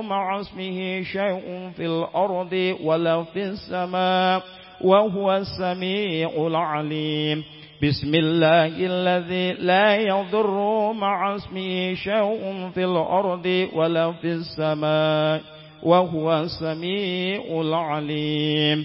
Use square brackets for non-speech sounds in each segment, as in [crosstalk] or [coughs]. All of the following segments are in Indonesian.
مع اسمه شيء في الأرض ولا في السماء وهو السميع العليم. بسم الله الذي لا يضر مع اسمه شيء في الأرض ولا في السماء وهو السميع العليم.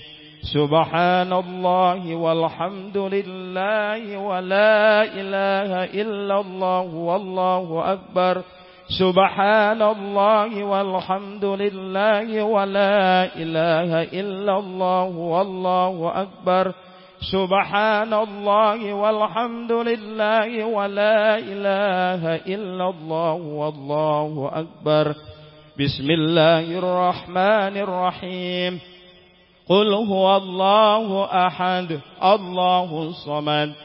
سبحان الله والحمد لله ولا إله إلا الله والله أكبر. سبحان الله والحمد لله ولا إله إلا الله والله أكبر. سبحان الله والحمد لله ولا إله إلا الله والله أكبر. بسم الله الرحمن الرحيم. قل هو الله أحد الله الصمد.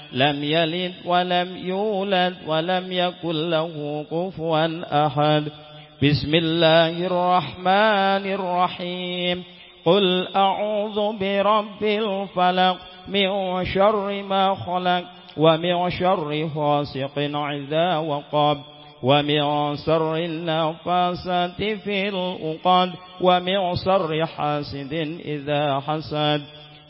لم يلد ولم يولد ولم يكن له كفوا أحد. بسم الله الرحمن الرحيم. قل أعوذ برب الفلق من شر ما خلق ومن شر فاسق عذا وقب ومن شر النفاسات في الأقد ومن شر حاسد إذا حسد.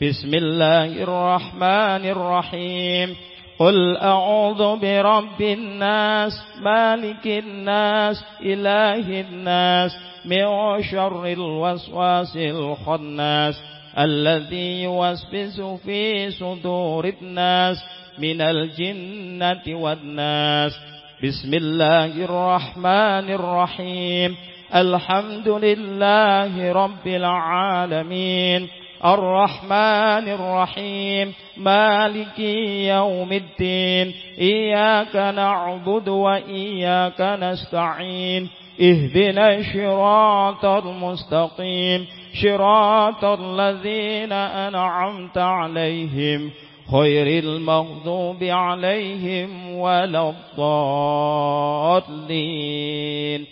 بسم الله الرحمن الرحيم. قل أعوذ برب الناس مالك الناس إله الناس من شر الوسواس الخناس الذي يوسوس في صدور الناس من الجنة والناس. بسم الله الرحمن الرحيم. الحمد لله رب العالمين. الرحمن الرحيم. مالك يوم الدين. إياك نعبد وإياك نستعين. اهدنا الشراط المستقيم. شراط الذين أنعمت عليهم. خير المغضوب عليهم ولا الضالين.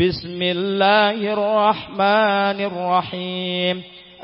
بسم الله الرحمن الرحيم.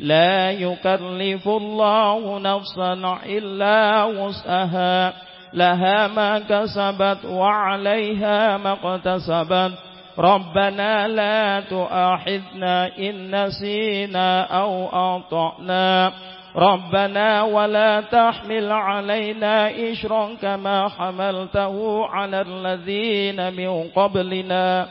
لا يكلف الله نفسا إلا وسعها. لها ما كسبت وعليها ما اقتسبت. ربنا لا تؤاخذنا إن نسينا أو أطعنا ربنا ولا تحمل علينا إشرا كما حملته على الذين من قبلنا.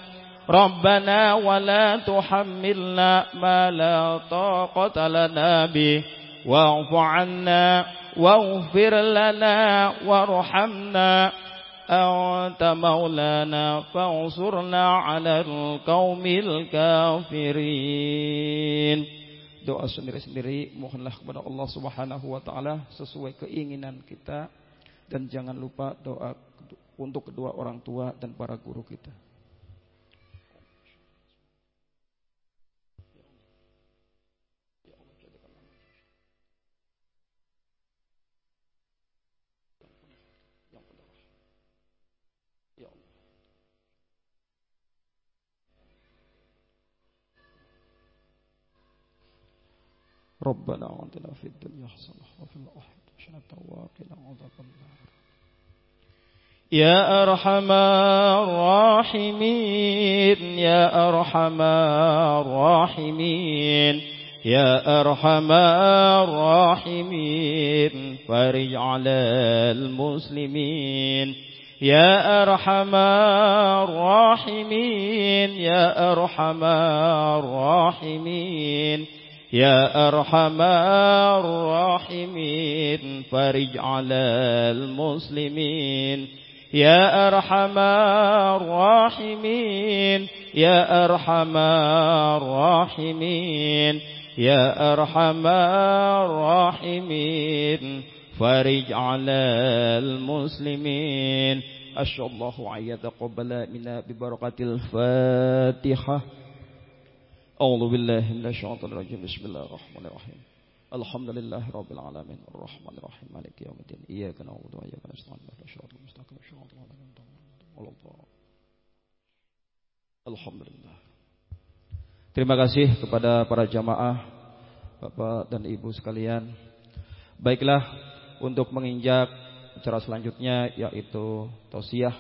ربنا ولا تحملنا ما لا طاقة لنا به واعف عنا واغفر لنا وارحمنا أنت مولانا فانصرنا على القوم الكافرين doa sendiri-sendiri mohonlah kepada Allah Subhanahu wa taala sesuai keinginan kita dan jangan lupa doa untuk kedua orang tua dan para guru kita. ربنا عندنا في الدنيا حسنة وفي الآخرة حسنة وقنا عذاب النار. يا أرحم الراحمين يا أرحم الراحمين يا أرحم الراحمين فرج على المسلمين. يا أرحم الراحمين يا أرحم الراحمين. يا أرحم الراحمين فرج على المسلمين. يا أرحم الراحمين يا أرحم الراحمين. يا أرحم الراحمين فرج على المسلمين. أشهد الله أن يتقبل منا ببركة الفاتحة أعوذ بالله من الشيطان الرجيم بسم الله الرحمن الرحيم الحمد لله رب العالمين الرحمن الرحيم مالك يوم الدين إياك نعبد وإياك نستعين اهدنا الصراط المستقيم صراط الذين أنعمت عليهم Alhamdulillah. Terima kasih kepada para jamaah, Bapak dan Ibu sekalian. Baiklah, untuk menginjak acara selanjutnya yaitu tausiah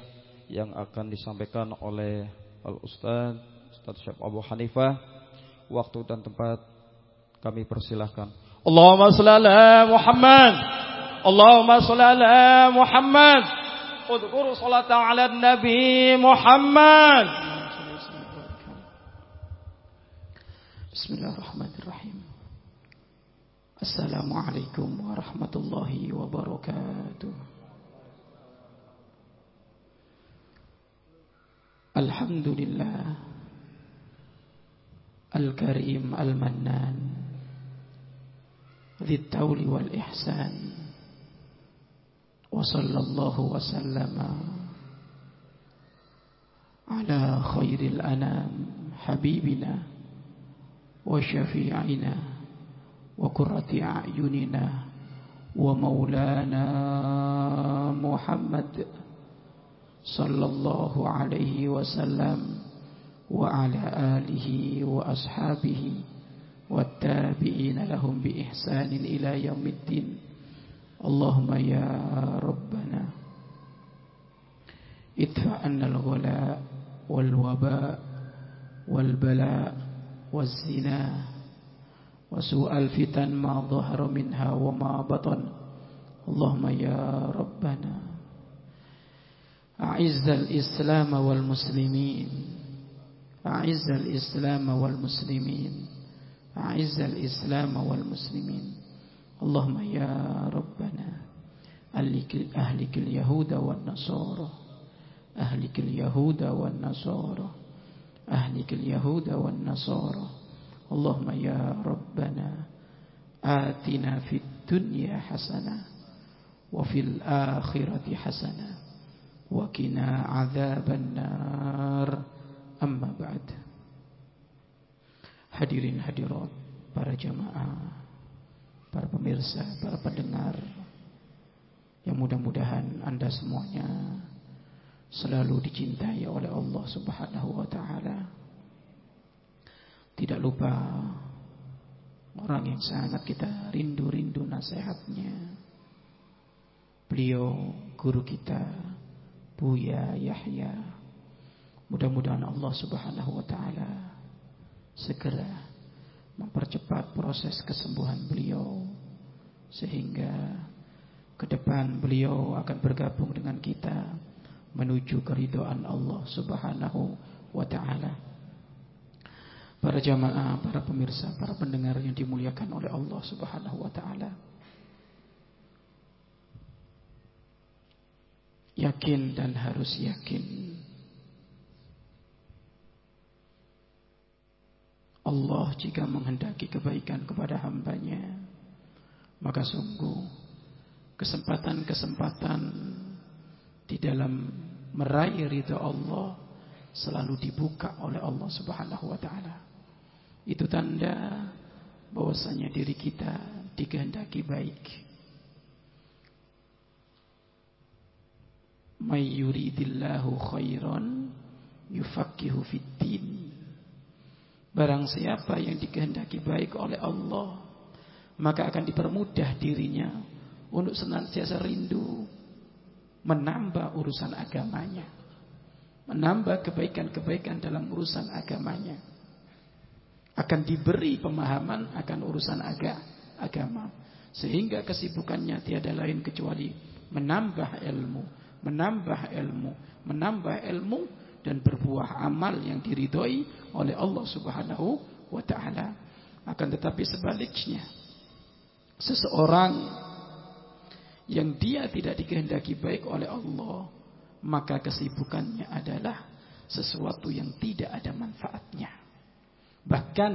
yang akan disampaikan oleh Al Ustaz Ustaz Syekh Abu Hanifah. Waktu dan tempat kami persilahkan. Allahumma shalli ala Muhammad. Allahumma shalli ala Muhammad. Udhkuru salatan ala Nabi Muhammad. Bismillahirrahmanirrahim Assalamualaikum warahmatullahi wabarakatuh Alhamdulillah الكريم المنان ذي التول والإحسان. وصلى الله وسلم على خير الأنام حبيبنا وشفيعنا وكرة أعيننا ومولانا محمد صلى الله عليه وسلم. وعلى آله وأصحابه والتابعين لهم بإحسان إلى يوم الدين. اللهم يا ربنا ادفع عنا الغلاء والوباء والبلاء والزنا وسوء الفتن ما ظهر منها وما بطن. اللهم يا ربنا أعز الإسلام والمسلمين. أعز الإسلام والمسلمين. أعز الإسلام والمسلمين. اللهم يا ربنا أهلك اليهود والنصارى. أهلك اليهود والنصارى. أهلك اليهود والنصارى. اللهم يا ربنا آتنا في الدنيا حسنة وفي الآخرة حسنة وكنا عذاب النار. Amma ba'd. Hadirin hadirat Para jamaah Para pemirsa, para pendengar Yang mudah-mudahan Anda semuanya Selalu dicintai oleh Allah Subhanahu wa ta'ala. Tidak lupa Orang yang sangat kita rindu-rindu nasihatnya. Beliau guru kita Buya Yahya. Mudah-mudahan Allah Subhanahu wa taala segera mempercepat proses kesembuhan beliau sehingga ke depan beliau akan bergabung dengan kita menuju keridhaan Allah Subhanahu wa taala. Para jamaah, para pemirsa, para pendengar yang dimuliakan oleh Allah Subhanahu wa taala. Yakin dan harus yakin Allah jika menghendaki kebaikan kepada hambanya Maka sungguh Kesempatan-kesempatan di dalam meraih ridha Allah selalu dibuka oleh Allah Subhanahu wa taala. Itu tanda bahwasanya diri kita dikehendaki baik. May yuridillahu khairan yufaqihu fiddin. Barang siapa yang dikehendaki baik oleh Allah, maka akan dipermudah dirinya untuk senantiasa rindu menambah urusan agamanya. Menambah kebaikan-kebaikan dalam urusan agamanya. Akan diberi pemahaman akan urusan aga, agama. Sehingga kesibukannya tiada lain kecuali menambah ilmu. Menambah ilmu. Menambah ilmu dan berbuah amal yang diridhoi oleh Allah Subhanahu wa taala. Akan tetapi sebaliknya, seseorang yang dia tidak dikehendaki baik oleh Allah, maka kesibukannya adalah sesuatu yang tidak ada manfaatnya. Bahkan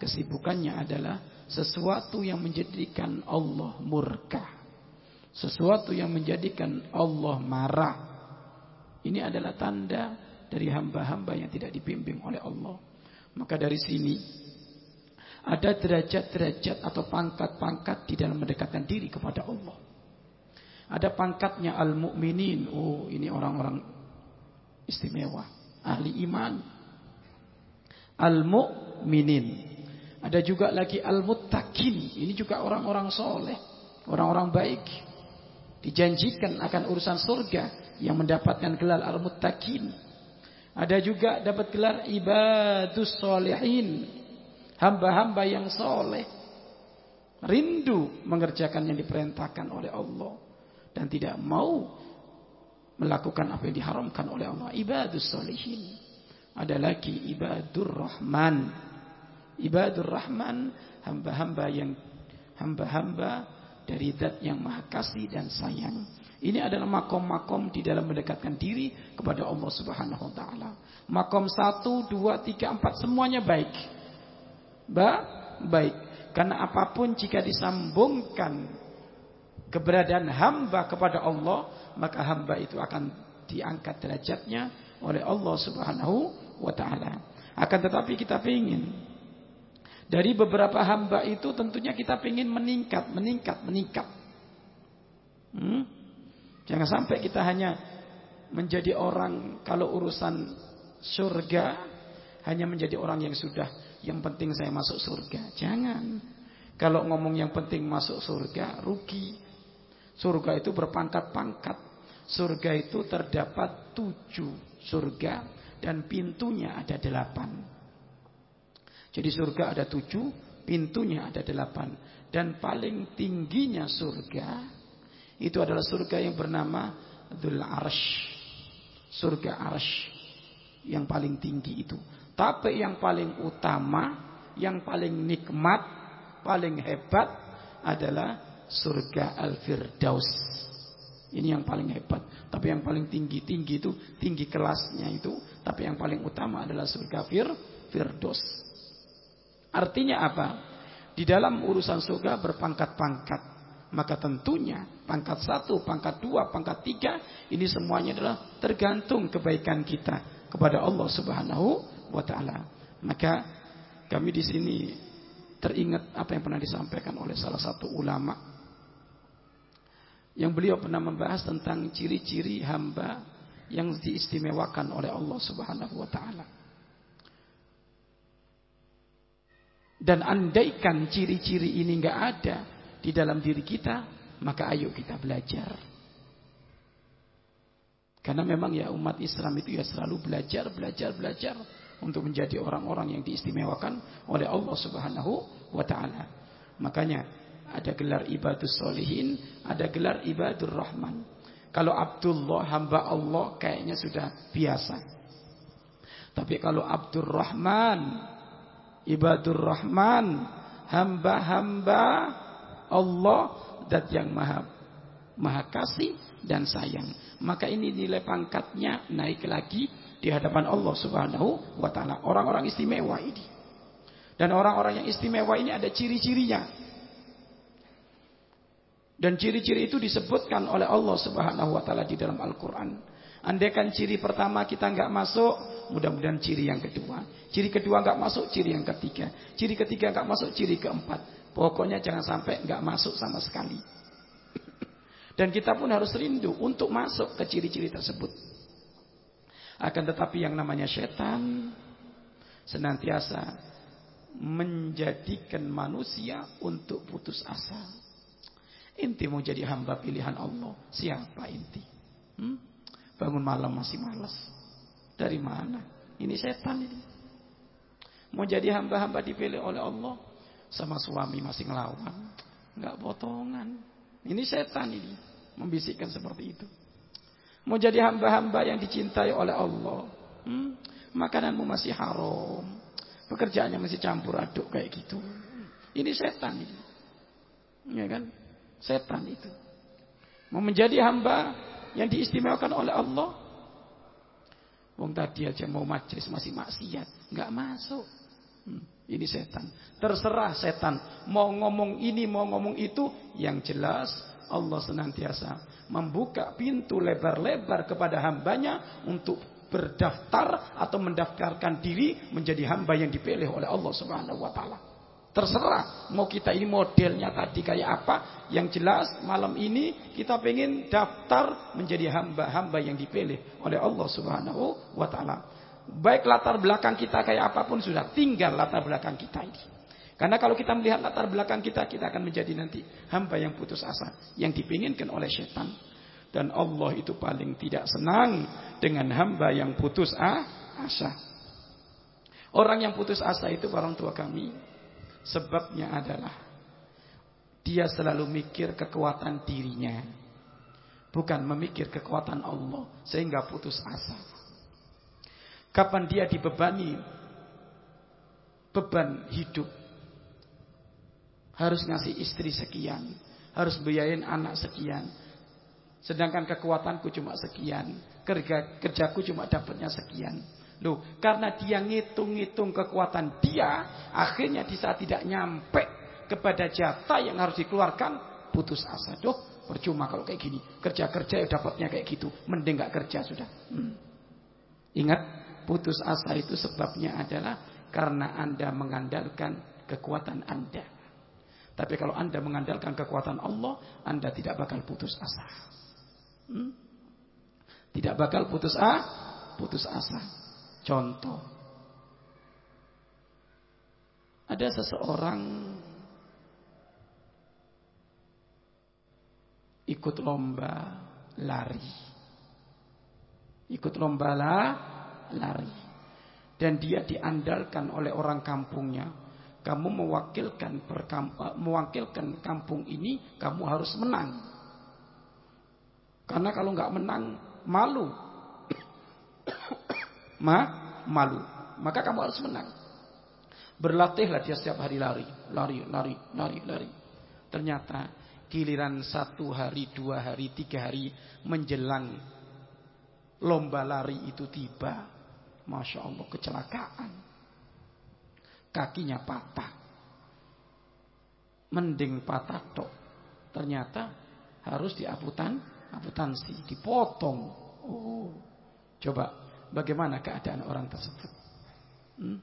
kesibukannya adalah sesuatu yang menjadikan Allah murka. Sesuatu yang menjadikan Allah marah. Ini adalah tanda dari hamba-hamba yang tidak dibimbing oleh Allah. Maka dari sini ada derajat-derajat atau pangkat-pangkat di dalam mendekatkan diri kepada Allah. Ada pangkatnya al-mu'minin. Oh, ini orang-orang istimewa, ahli iman. Al-mu'minin. Ada juga lagi al-muttaqin. Ini juga orang-orang soleh, orang-orang baik. Dijanjikan akan urusan surga yang mendapatkan gelar al-muttaqin. Ada juga dapat gelar ibadus solehin. Hamba-hamba yang soleh. Rindu mengerjakan yang diperintahkan oleh Allah. Dan tidak mau melakukan apa yang diharamkan oleh Allah. Ibadus solehin. Ada lagi ibadur rahman. Ibadur rahman. Hamba-hamba yang hamba-hamba dari zat yang maha kasih dan sayang. Ini adalah makom-makom di dalam mendekatkan diri kepada Allah Subhanahu wa taala. Makom satu, dua, tiga, empat semuanya baik. Ba baik. Karena apa pun jika disambungkan keberadaan hamba kepada Allah, maka hamba itu akan diangkat derajatnya oleh Allah Subhanahu wa taala. Akan tetapi kita ingin dari beberapa hamba itu tentunya kita ingin meningkat, meningkat, meningkat. Hmm? Jangan sampai kita hanya menjadi orang kalau urusan surga hanya menjadi orang yang sudah yang penting saya masuk surga. Jangan. Kalau ngomong yang penting masuk surga rugi. Surga itu berpangkat-pangkat. Surga itu terdapat tujuh surga dan pintunya ada delapan. Jadi surga ada tujuh, pintunya ada delapan. Dan paling tingginya surga itu adalah surga yang bernama Dhul Arsh. Surga Arsh yang paling tinggi itu. Tapi yang paling utama, yang paling nikmat, paling hebat adalah surga Al-Firdaus. Ini yang paling hebat. Tapi yang paling tinggi-tinggi itu, tinggi kelasnya itu. Tapi yang paling utama adalah surga Fir, Firdaus. Artinya apa? Di dalam urusan surga berpangkat-pangkat. Maka tentunya pangkat satu, pangkat dua, pangkat tiga ini semuanya adalah tergantung kebaikan kita kepada Allah Subhanahu wa taala. Maka kami di sini teringat apa yang pernah disampaikan oleh salah satu ulama yang beliau pernah membahas tentang ciri-ciri hamba yang diistimewakan oleh Allah Subhanahu wa taala. Dan andaikan ciri-ciri ini enggak ada, di dalam diri kita, maka ayo kita belajar. Karena memang ya umat Islam itu ya selalu belajar, belajar, belajar untuk menjadi orang-orang yang diistimewakan oleh Allah Subhanahu wa taala. Makanya ada gelar ibadus solihin, ada gelar ibadur rahman. Kalau Abdullah hamba Allah kayaknya sudah biasa. Tapi kalau Abdur Rahman, ibadur Rahman, hamba-hamba Allah dat yang maha maha kasih dan sayang. Maka ini nilai pangkatnya naik lagi di hadapan Allah Subhanahu wa taala. Orang-orang istimewa ini. Dan orang-orang yang istimewa ini ada ciri-cirinya. Dan ciri-ciri itu disebutkan oleh Allah Subhanahu wa taala di dalam Al-Qur'an. Andaikan ciri pertama kita nggak masuk, mudah-mudahan ciri yang kedua. Ciri kedua nggak masuk, ciri yang ketiga. Ciri ketiga nggak masuk, ciri keempat. Pokoknya jangan sampai nggak masuk sama sekali. Dan kita pun harus rindu untuk masuk ke ciri-ciri tersebut. Akan tetapi yang namanya setan senantiasa menjadikan manusia untuk putus asa. Inti mau jadi hamba pilihan Allah. Siapa inti? Hmm? Bangun malam masih malas. Dari mana? Ini setan ini. Mau jadi hamba-hamba dipilih oleh Allah sama suami masih ngelawan. Enggak potongan. Ini setan ini. Membisikkan seperti itu. Mau jadi hamba-hamba yang dicintai oleh Allah. Hmm? Makananmu masih haram. Pekerjaannya masih campur aduk kayak gitu. Ini setan ini. Ya kan? Setan itu. Mau menjadi hamba yang diistimewakan oleh Allah. Wong tadi aja mau majlis masih maksiat, nggak masuk. Hmm, ini setan. Terserah setan mau ngomong ini, mau ngomong itu, yang jelas Allah senantiasa membuka pintu lebar-lebar kepada hambanya untuk berdaftar atau mendaftarkan diri menjadi hamba yang dipilih oleh Allah Subhanahu wa taala. Terserah mau kita ini modelnya tadi kayak apa, yang jelas malam ini kita pengen daftar menjadi hamba-hamba yang dipilih oleh Allah Subhanahu wa taala. Baik latar belakang kita kayak apa pun sudah tinggal latar belakang kita ini. Karena kalau kita melihat latar belakang kita, kita akan menjadi nanti hamba yang putus asa, yang dipinginkan oleh setan. Dan Allah itu paling tidak senang dengan hamba yang putus asa. Orang yang putus asa itu orang tua kami. Sebabnya adalah dia selalu mikir kekuatan dirinya. Bukan memikir kekuatan Allah. Sehingga putus asa. Kapan dia dibebani beban hidup. Harus ngasih istri sekian. Harus biayain anak sekian Sedangkan kekuatanku cuma sekian. Kerja, kerjaku cuma dapatnya sekian. Loh, karena dia ngitung-ngitung kekuatan dia, akhirnya di saat tidak nyampe kepada jatah yang harus dikeluarkan, putus asa. Duh, percuma kalau kayak gini. Kerja-kerja ya dapatnya kayak gitu. Mending gak kerja sudah. Hmm. Ingat, putus asa itu sebabnya adalah karena Anda mengandalkan kekuatan Anda. Tapi kalau Anda mengandalkan kekuatan Allah, Anda tidak bakal putus asa. Hmm? Tidak bakal putus ah, putus asa. Contoh. Ada seseorang ikut lomba lari. Ikut lomba lah, lari. Dan dia diandalkan oleh orang kampungnya. Kamu mewakilkan perkamp mewakilkan kampung ini, kamu harus menang. Karena kalau nggak menang malu. [coughs] Ma, malu. Maka kamu harus menang. Berlatihlah dia setiap hari lari, lari, lari, lari, lari. Ternyata giliran satu hari, dua hari, tiga hari menjelang lomba lari itu tiba. Masya Allah kecelakaan. Kakinya patah. Mending patah tok. Ternyata harus diaputan akuntansi, dipotong. Oh, coba bagaimana keadaan orang tersebut? Hmm?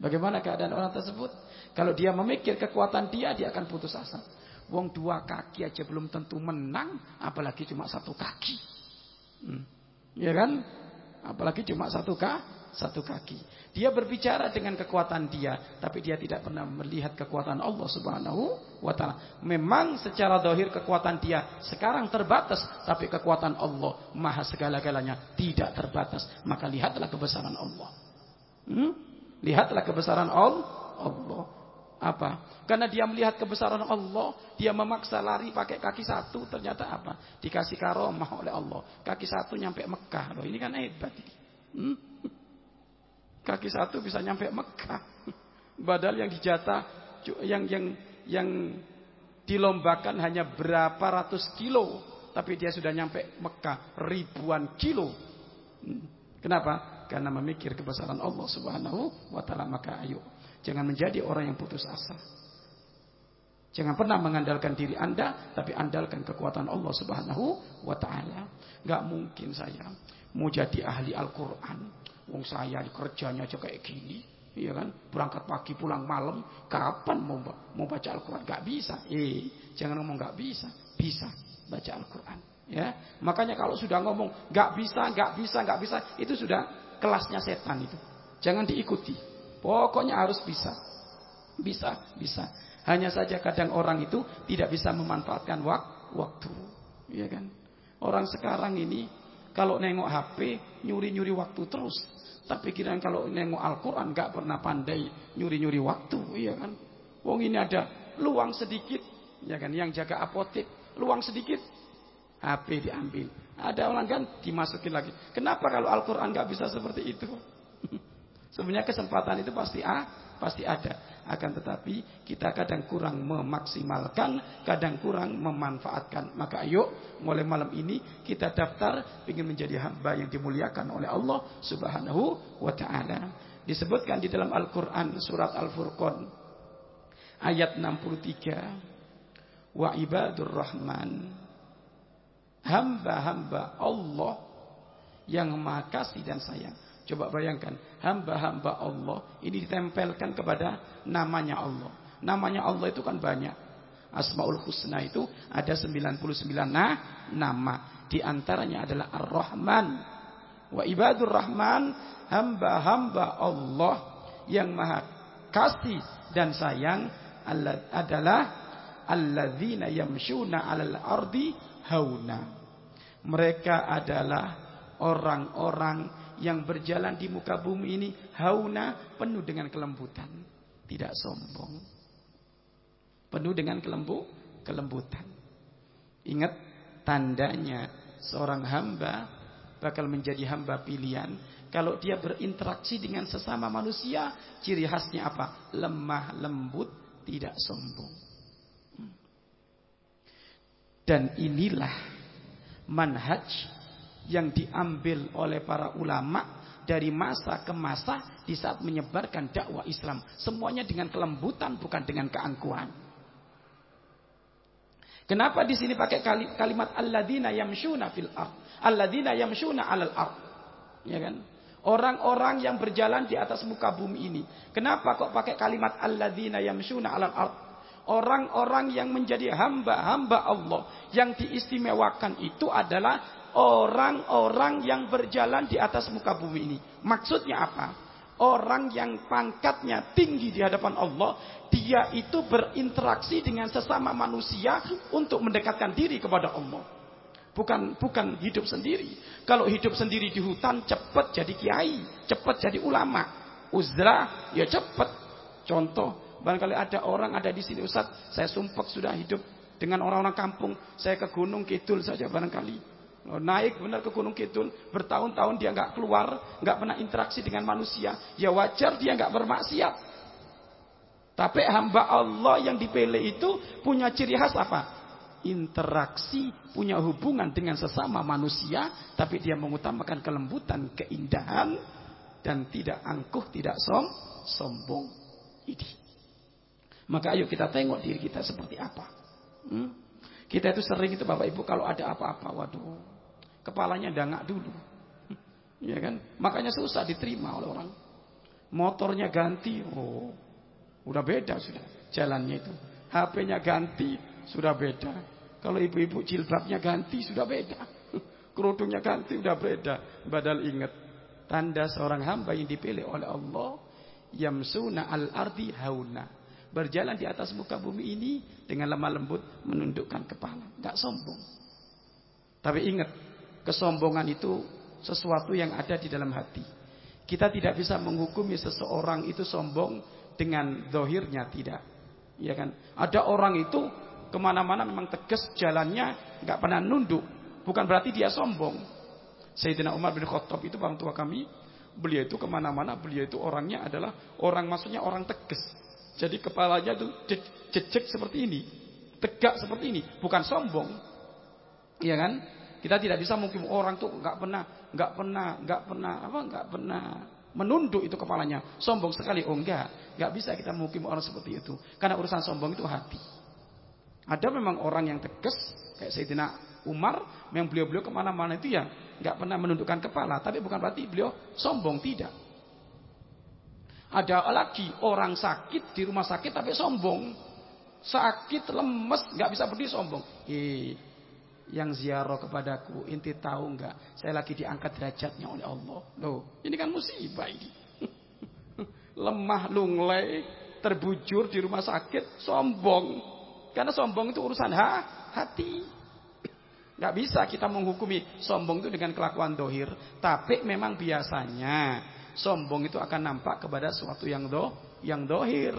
Bagaimana keadaan orang tersebut? Kalau dia memikir kekuatan dia, dia akan putus asa. Wong dua kaki aja belum tentu menang, apalagi cuma satu kaki. Hmm. Ya kan? Apalagi cuma satu kaki satu kaki. Dia berbicara dengan kekuatan dia, tapi dia tidak pernah melihat kekuatan Allah Subhanahu wa taala. Memang secara dohir kekuatan dia sekarang terbatas, tapi kekuatan Allah Maha segala-galanya tidak terbatas. Maka lihatlah kebesaran Allah. Hmm? Lihatlah kebesaran Allah. Apa? Karena dia melihat kebesaran Allah, dia memaksa lari pakai kaki satu, ternyata apa? Dikasih karomah oleh Allah. Kaki satu nyampe Mekah. Loh, ini kan hebat. Hmm? Kaki satu bisa nyampe Mekah. Badal yang dijatah yang yang yang dilombakan hanya berapa ratus kilo, tapi dia sudah nyampe Mekah ribuan kilo. Hmm. Kenapa? Karena memikir kebesaran Allah Subhanahu wa taala. Maka ayo, jangan menjadi orang yang putus asa. Jangan pernah mengandalkan diri Anda, tapi andalkan kekuatan Allah Subhanahu wa taala. Enggak mungkin saya mau jadi ahli Al-Qur'an Wong saya kerjanya aja kayak gini. Iya kan? Berangkat pagi pulang malam. Kapan mau mau baca Al-Quran? Gak bisa. Eh, jangan ngomong gak bisa. Bisa baca Al-Quran. Ya, makanya kalau sudah ngomong gak bisa, gak bisa, gak bisa, itu sudah kelasnya setan itu. Jangan diikuti. Pokoknya harus bisa. Bisa, bisa. Hanya saja kadang orang itu tidak bisa memanfaatkan wak waktu. Iya kan? Orang sekarang ini kalau nengok HP nyuri-nyuri waktu terus. Tapi kira kalau nengok Al-Quran gak pernah pandai nyuri-nyuri waktu, iya kan? Wong ini ada luang sedikit, ya kan? Yang jaga apotek, luang sedikit, HP diambil. Ada orang kan dimasukin lagi. Kenapa kalau Al-Quran gak bisa seperti itu? [laughs] Sebenarnya kesempatan itu pasti ah, pasti ada. Akan tetapi kita kadang kurang memaksimalkan, kadang kurang memanfaatkan. Maka ayo mulai malam ini kita daftar ingin menjadi hamba yang dimuliakan oleh Allah Subhanahu wa taala. Disebutkan di dalam Al-Qur'an surat Al-Furqan ayat 63. Wa ibadur rahman hamba-hamba Allah yang maha kasih dan sayang Coba bayangkan, hamba-hamba Allah ini ditempelkan kepada namanya Allah. Namanya Allah itu kan banyak. Asmaul Husna itu ada 99 nah, nama. Di antaranya adalah Ar-Rahman. Wa ibadur Rahman, hamba-hamba Allah yang maha kasih dan sayang adalah alladzina yamshuna 'alal ardi hauna. Mereka adalah orang-orang yang berjalan di muka bumi ini hauna penuh dengan kelembutan, tidak sombong. Penuh dengan kelembu, kelembutan. Ingat tandanya seorang hamba bakal menjadi hamba pilihan kalau dia berinteraksi dengan sesama manusia, ciri khasnya apa? Lemah, lembut, tidak sombong. Dan inilah manhaj yang diambil oleh para ulama dari masa ke masa di saat menyebarkan dakwah Islam. Semuanya dengan kelembutan bukan dengan keangkuhan. Kenapa di sini pakai kalimat alladzina yamshuna fil ard? Alladzina yamshuna 'alal ard. Ya kan? Orang-orang yang berjalan di atas muka bumi ini. Kenapa kok pakai kalimat alladzina yamshuna 'alal ard? Orang-orang yang menjadi hamba-hamba Allah yang diistimewakan itu adalah orang-orang yang berjalan di atas muka bumi ini. Maksudnya apa? Orang yang pangkatnya tinggi di hadapan Allah, dia itu berinteraksi dengan sesama manusia untuk mendekatkan diri kepada Allah. Bukan bukan hidup sendiri. Kalau hidup sendiri di hutan cepat jadi kiai, cepat jadi ulama. Uzra ya cepat. Contoh, barangkali ada orang ada di sini Ustaz, saya sumpah sudah hidup dengan orang-orang kampung, saya ke gunung kidul saja barangkali. Oh, naik benar ke Gunung Kidul, bertahun-tahun dia nggak keluar, nggak pernah interaksi dengan manusia. Ya wajar dia nggak bermaksiat. Tapi hamba Allah yang dipilih itu punya ciri khas apa? Interaksi, punya hubungan dengan sesama manusia, tapi dia mengutamakan kelembutan, keindahan, dan tidak angkuh, tidak som, sombong. Ini. Maka ayo kita tengok diri kita seperti apa. Hmm? Kita itu sering itu Bapak Ibu kalau ada apa-apa, waduh, kepalanya dangak dulu. [laughs] Ya kan? Makanya susah diterima oleh orang. Motornya ganti, oh, udah beda sudah jalannya itu. HP-nya ganti, sudah beda. Kalau ibu-ibu jilbabnya ganti, sudah beda. [laughs] Kerudungnya ganti, sudah beda. Badal ingat, tanda seorang hamba yang dipilih oleh Allah, yamsuna al-ardi hauna. Berjalan di atas muka bumi ini dengan lemah lembut menundukkan kepala. Gak sombong. Tapi ingat, Kesombongan itu sesuatu yang ada di dalam hati. Kita tidak bisa menghukumi seseorang itu sombong dengan dohirnya tidak. Ya kan? Ada orang itu ke mana-mana memang tegas jalannya, nggak pernah nunduk. Bukan berarti dia sombong. Sayyidina Umar bin Khattab itu orang tua kami. Beliau itu ke mana-mana, beliau itu orangnya adalah orang maksudnya orang tegas. Jadi kepalanya itu jejek seperti ini, tegak seperti ini, bukan sombong. Iya kan? Kita tidak bisa mungkin orang tuh nggak pernah, nggak pernah, nggak pernah apa, nggak pernah menunduk itu kepalanya. Sombong sekali. Oh enggak, nggak bisa kita mungkin orang seperti itu. Karena urusan sombong itu hati. Ada memang orang yang tegas kayak Sayyidina Umar, yang beliau-beliau ke mana-mana itu ya nggak pernah menundukkan kepala. Tapi bukan berarti beliau sombong tidak. Ada lagi orang sakit di rumah sakit tapi sombong. Sakit, lemes, nggak bisa berdiri sombong. Eh, yang ziarah kepadaku, inti tahu enggak? Saya lagi diangkat derajatnya oleh Allah. Loh, ini kan musibah ini. [laughs] Lemah lunglai, terbujur di rumah sakit, sombong. Karena sombong itu urusan ha, hati. [clears throat] Enggak bisa kita menghukumi sombong itu dengan kelakuan dohir. Tapi memang biasanya sombong itu akan nampak kepada sesuatu yang do, yang dohir.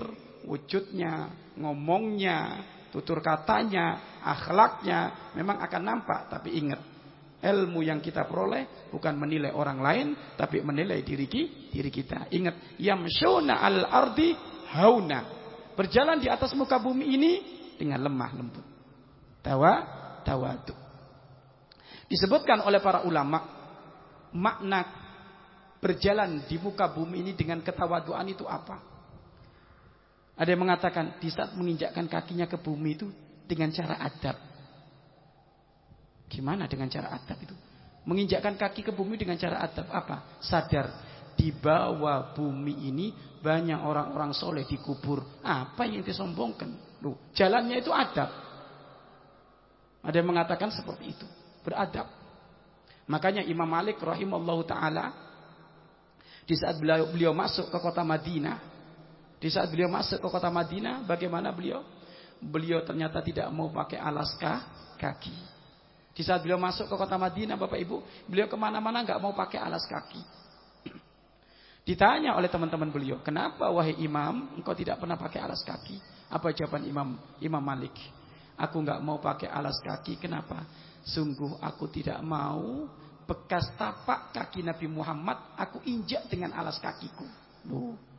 Wujudnya, ngomongnya, tutur katanya, akhlaknya memang akan nampak. Tapi ingat, ilmu yang kita peroleh bukan menilai orang lain tapi menilai diri diri kita. Ingat, yamshuna al ardi hauna. Berjalan di atas muka bumi ini dengan lemah lembut. Tawa tawadu. Disebutkan oleh para ulama makna berjalan di muka bumi ini dengan ketawaduan itu apa? Ada yang mengatakan di saat menginjakkan kakinya ke bumi itu dengan cara adab. Gimana dengan cara adab itu? Menginjakkan kaki ke bumi dengan cara adab apa? Sadar di bawah bumi ini banyak orang-orang soleh dikubur. Apa yang disombongkan? Loh, jalannya itu adab. Ada yang mengatakan seperti itu. Beradab. Makanya Imam Malik rahimallahu taala di saat beliau, beliau masuk ke kota Madinah, di saat beliau masuk ke kota Madinah, bagaimana beliau? Beliau ternyata tidak mau pakai alas kaki. Di saat beliau masuk ke kota Madinah, Bapak Ibu, beliau ke mana-mana nggak mau pakai alas kaki. [clears throat] Ditanya oleh teman-teman beliau, kenapa wahai imam, engkau tidak pernah pakai alas kaki? Apa jawaban imam Imam Malik? Aku nggak mau pakai alas kaki, kenapa? Sungguh aku tidak mau bekas tapak kaki Nabi Muhammad aku injak dengan alas kakiku. Loh.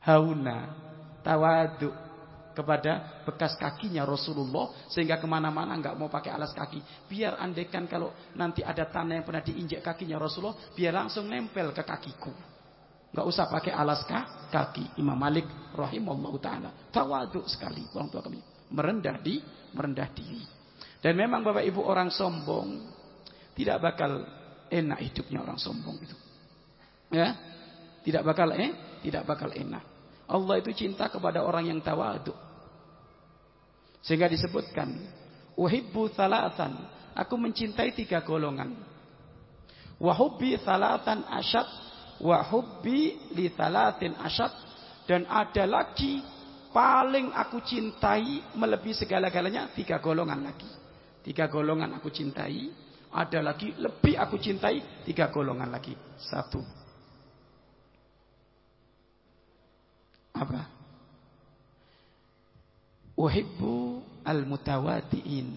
Hauna, tawadu, kepada bekas kakinya Rasulullah sehingga ke mana-mana nggak mau pakai alas kaki. Biar andekan kalau nanti ada tanah yang pernah diinjak kakinya Rasulullah, biar langsung nempel ke kakiku. Nggak usah pakai alas kaki. Imam Malik rahimahullah taala tawaduk sekali orang tua kami merendah di merendah diri. Dan memang Bapak Ibu orang sombong tidak bakal enak hidupnya orang sombong itu. Ya, tidak bakal eh, tidak bakal enak. Allah itu cinta kepada orang yang tawaduk. Sehingga disebutkan, "Uhibbu thalathan." Aku mencintai tiga golongan. Wa hubbi thalathan asyad wa hubbi li thalathin asyad dan ada lagi paling aku cintai melebihi segala-galanya tiga golongan lagi. Tiga golongan aku cintai, ada lagi lebih aku cintai tiga golongan lagi. Satu, Apa? Uhibbu al-mutawadiin.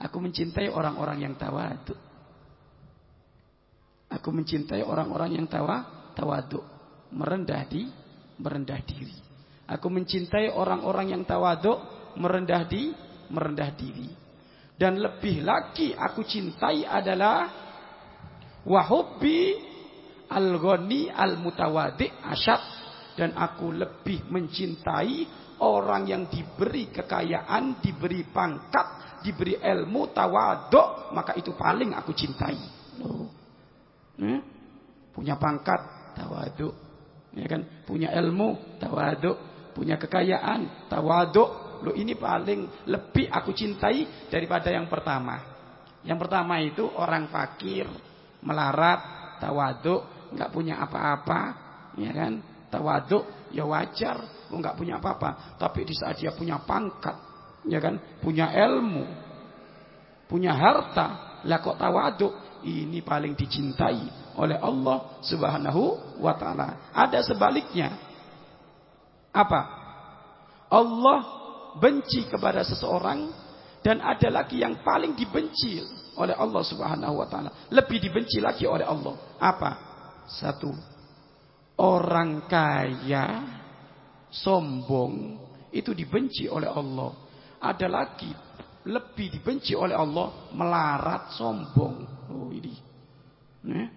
Aku mencintai orang-orang yang tawadu. Aku mencintai orang-orang yang tawa, tawadu, merendah di merendah diri. Aku mencintai orang-orang yang tawadu, merendah di merendah diri. Dan lebih lagi aku cintai adalah wahubbi al-ghani al-mutawadi asyad dan aku lebih mencintai orang yang diberi kekayaan, diberi pangkat, diberi ilmu, tawaduk, maka itu paling aku cintai. Loh. Hmm? Punya pangkat, tawaduk. Ya kan? Punya ilmu, tawaduk. Punya kekayaan, tawaduk. Loh ini paling lebih aku cintai daripada yang pertama. Yang pertama itu orang fakir, melarat, tawaduk, nggak punya apa-apa, ya kan? Tawaduk ya wajar. Enggak punya apa-apa. Tapi di saat dia punya pangkat ya kan? Punya ilmu punya harta lah kok tawaduk? Ini paling dicintai oleh Allah Subhanahu wa taala. Ada sebaliknya. Apa? Allah benci kepada seseorang dan ada lagi yang paling dibenci oleh Allah Subhanahu wa taala. Lebih dibenci lagi oleh Allah. Apa? Satu Orang kaya sombong itu dibenci oleh Allah. Ada lagi lebih dibenci oleh Allah melarat sombong. Oh ini. Nah,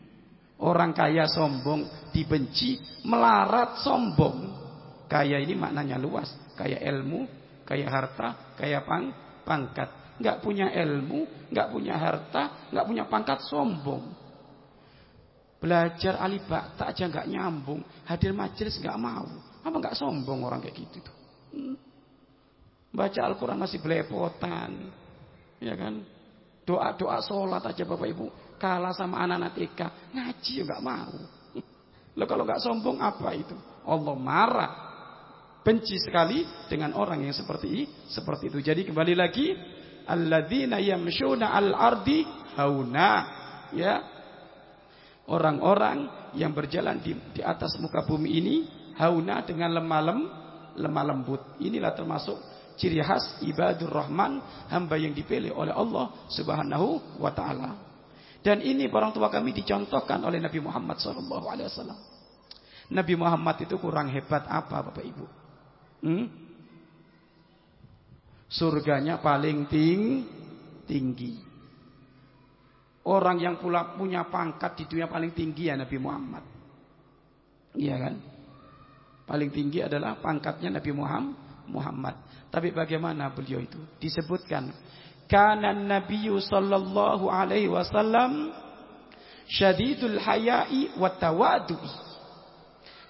orang kaya sombong dibenci, melarat sombong. Kaya ini maknanya luas. Kaya ilmu, kaya harta, kaya pang, pangkat. Enggak punya ilmu, enggak punya harta, enggak punya pangkat sombong. Belajar alibak tak aja nggak nyambung, hadir majelis nggak mau. Apa nggak sombong orang kayak gitu tuh? Hmm. Baca Al-Quran masih belepotan, ya kan? Doa-doa sholat aja Bapak Ibu kalah sama anak-anak TK ngaji ya nggak mau. [laughs] Lo kalau nggak sombong apa itu? Allah marah, benci sekali dengan orang yang seperti seperti itu. Jadi kembali lagi, alladzina yamshuna al-ardi hauna, ya orang-orang yang berjalan di, di atas muka bumi ini hauna dengan lemah lem, lemah lembut. Inilah termasuk Ciri khas ibadur rahman, hamba yang dipilih oleh Allah Subhanahu wa taala. Dan ini orang tua kami dicontohkan oleh Nabi Muhammad wasallam. Nabi Muhammad itu kurang hebat apa Bapak Ibu? Hmm? Surganya paling ting tinggi. Orang yang pula punya pangkat di dunia paling tinggi ya Nabi Muhammad. Iya kan? Paling tinggi adalah pangkatnya Nabi Muhammad. Tapi bagaimana beliau itu? Disebutkan kana nabiyyu sallallahu alaihi wasallam syadidul haya'i wa tawadu'i.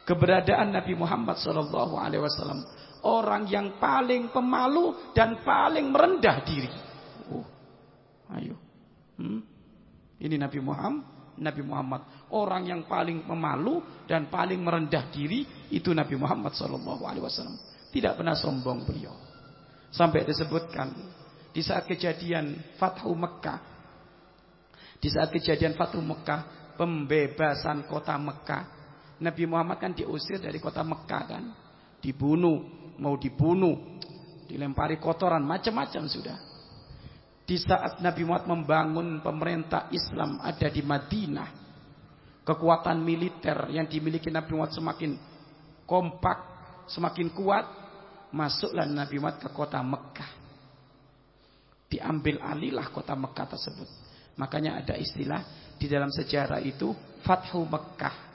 Keberadaan Nabi Muhammad sallallahu alaihi wasallam orang yang paling pemalu dan paling merendah diri. Oh, ayo. Hmm? Ini Nabi Muhammad, Nabi Muhammad. Orang yang paling pemalu dan paling merendah diri itu Nabi Muhammad sallallahu alaihi wasallam. Tidak pernah sombong beliau. Sampai disebutkan di saat kejadian Fathu Mekah. Di saat kejadian Fathu Mekah, pembebasan kota Mekah. Nabi Muhammad kan diusir dari kota Mekah kan. Dibunuh, mau dibunuh, dilempari kotoran, macam-macam sudah. Di saat Nabi Muhammad membangun pemerintah Islam ada di Madinah, kekuatan militer yang dimiliki Nabi Muhammad semakin kompak, semakin kuat, masuklah Nabi Muhammad ke kota Mekah. Diambil alihlah kota Mekah tersebut. Makanya ada istilah di dalam sejarah itu Fathu Mekah.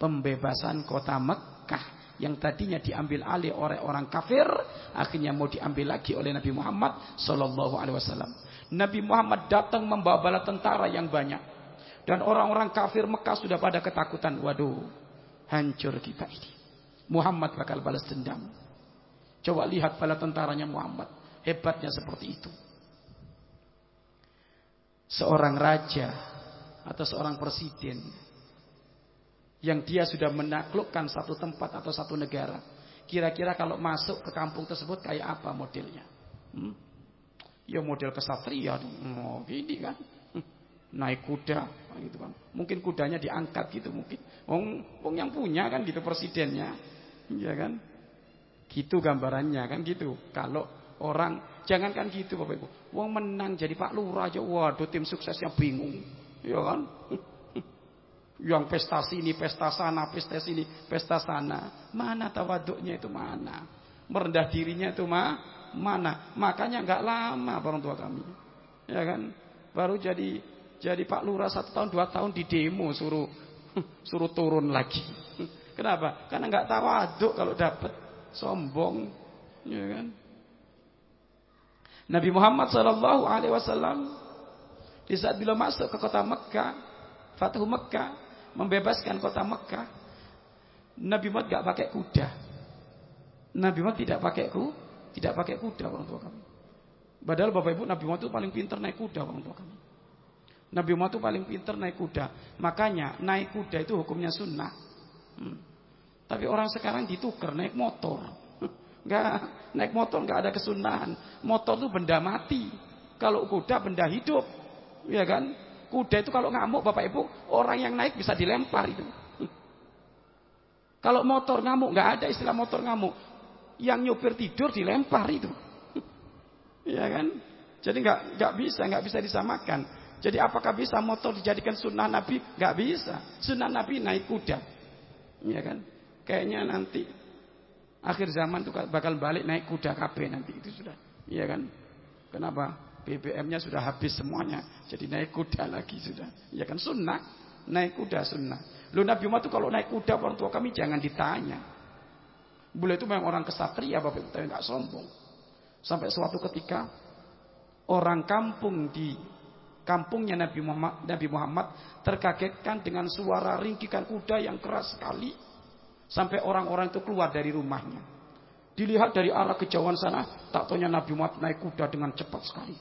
Pembebasan kota Mekah yang tadinya diambil alih oleh orang kafir akhirnya mau diambil lagi oleh Nabi Muhammad sallallahu alaihi wasallam. Nabi Muhammad datang membawa bala tentara yang banyak dan orang-orang kafir Mekah sudah pada ketakutan. Waduh, hancur kita ini. Muhammad bakal balas dendam. Coba lihat bala tentaranya Muhammad. Hebatnya seperti itu. Seorang raja atau seorang presiden yang dia sudah menaklukkan satu tempat atau satu negara. Kira-kira kalau masuk ke kampung tersebut kayak apa modelnya? Hmm? Ya model kesatria, oh, gini kan? Naik kuda, gitu kan? Mungkin kudanya diangkat gitu mungkin. Wong, wong yang punya kan gitu presidennya, ya kan? Gitu gambarannya kan gitu. Kalau orang jangankan gitu Bapak Ibu. Wong menang jadi Pak Lurah aja waduh tim suksesnya bingung. Ya kan? Yang pesta sini, pesta sana, pesta sini, pesta sana. Mana tawaduknya itu mana? Merendah dirinya itu ma mana? Makanya nggak lama orang tua kami. Ya kan? Baru jadi jadi Pak Lurah satu tahun dua tahun di demo suruh [laughs] suruh turun lagi. [laughs] Kenapa? Karena nggak tawaduk kalau dapat sombong, ya kan? Nabi Muhammad Shallallahu Alaihi Wasallam di saat beliau masuk ke kota Mekah, Fathu Mekah, membebaskan kota Mekah, Nabi Muhammad gak pakai kuda. Nabi Muhammad tidak pakai ku, tidak pakai kuda orang tua kami. Padahal Bapak Ibu Nabi Muhammad itu paling pintar naik kuda orang tua kami. Nabi Muhammad itu paling pintar naik kuda. Makanya naik kuda itu hukumnya sunnah. Hmm. Tapi orang sekarang ditukar naik motor. [laughs] Enggak, naik motor enggak ada kesunahan. Motor itu benda mati. Kalau kuda benda hidup. Ya kan? Kuda itu kalau ngamuk Bapak Ibu, orang yang naik bisa dilempar itu. [laughs] Kalau motor ngamuk enggak ada istilah motor ngamuk. Yang nyupir tidur dilempar itu. [laughs] Ya kan? Jadi enggak enggak bisa, enggak bisa disamakan. Jadi apakah bisa motor dijadikan sunnah Nabi? Enggak bisa. Sunnah Nabi naik kuda. Ya kan? Kayaknya nanti akhir zaman itu bakal balik naik kuda KB nanti itu sudah. Iya kan? Kenapa? BBM-nya sudah habis semuanya. Jadi naik kuda lagi sudah. Iya kan sunnah. Naik kuda sunnah. Lu Nabi Muhammad itu kalau naik kuda orang tua kami jangan ditanya. Beliau itu memang orang kesatria Bapak Ibu tapi enggak sombong. Sampai suatu ketika orang kampung di kampungnya Nabi Muhammad, Nabi Muhammad terkagetkan dengan suara ringkikan kuda yang keras sekali Sampai orang-orang itu keluar dari rumahnya. Dilihat dari arah kejauhan sana, tak tanya Nabi Muhammad naik kuda dengan cepat sekali.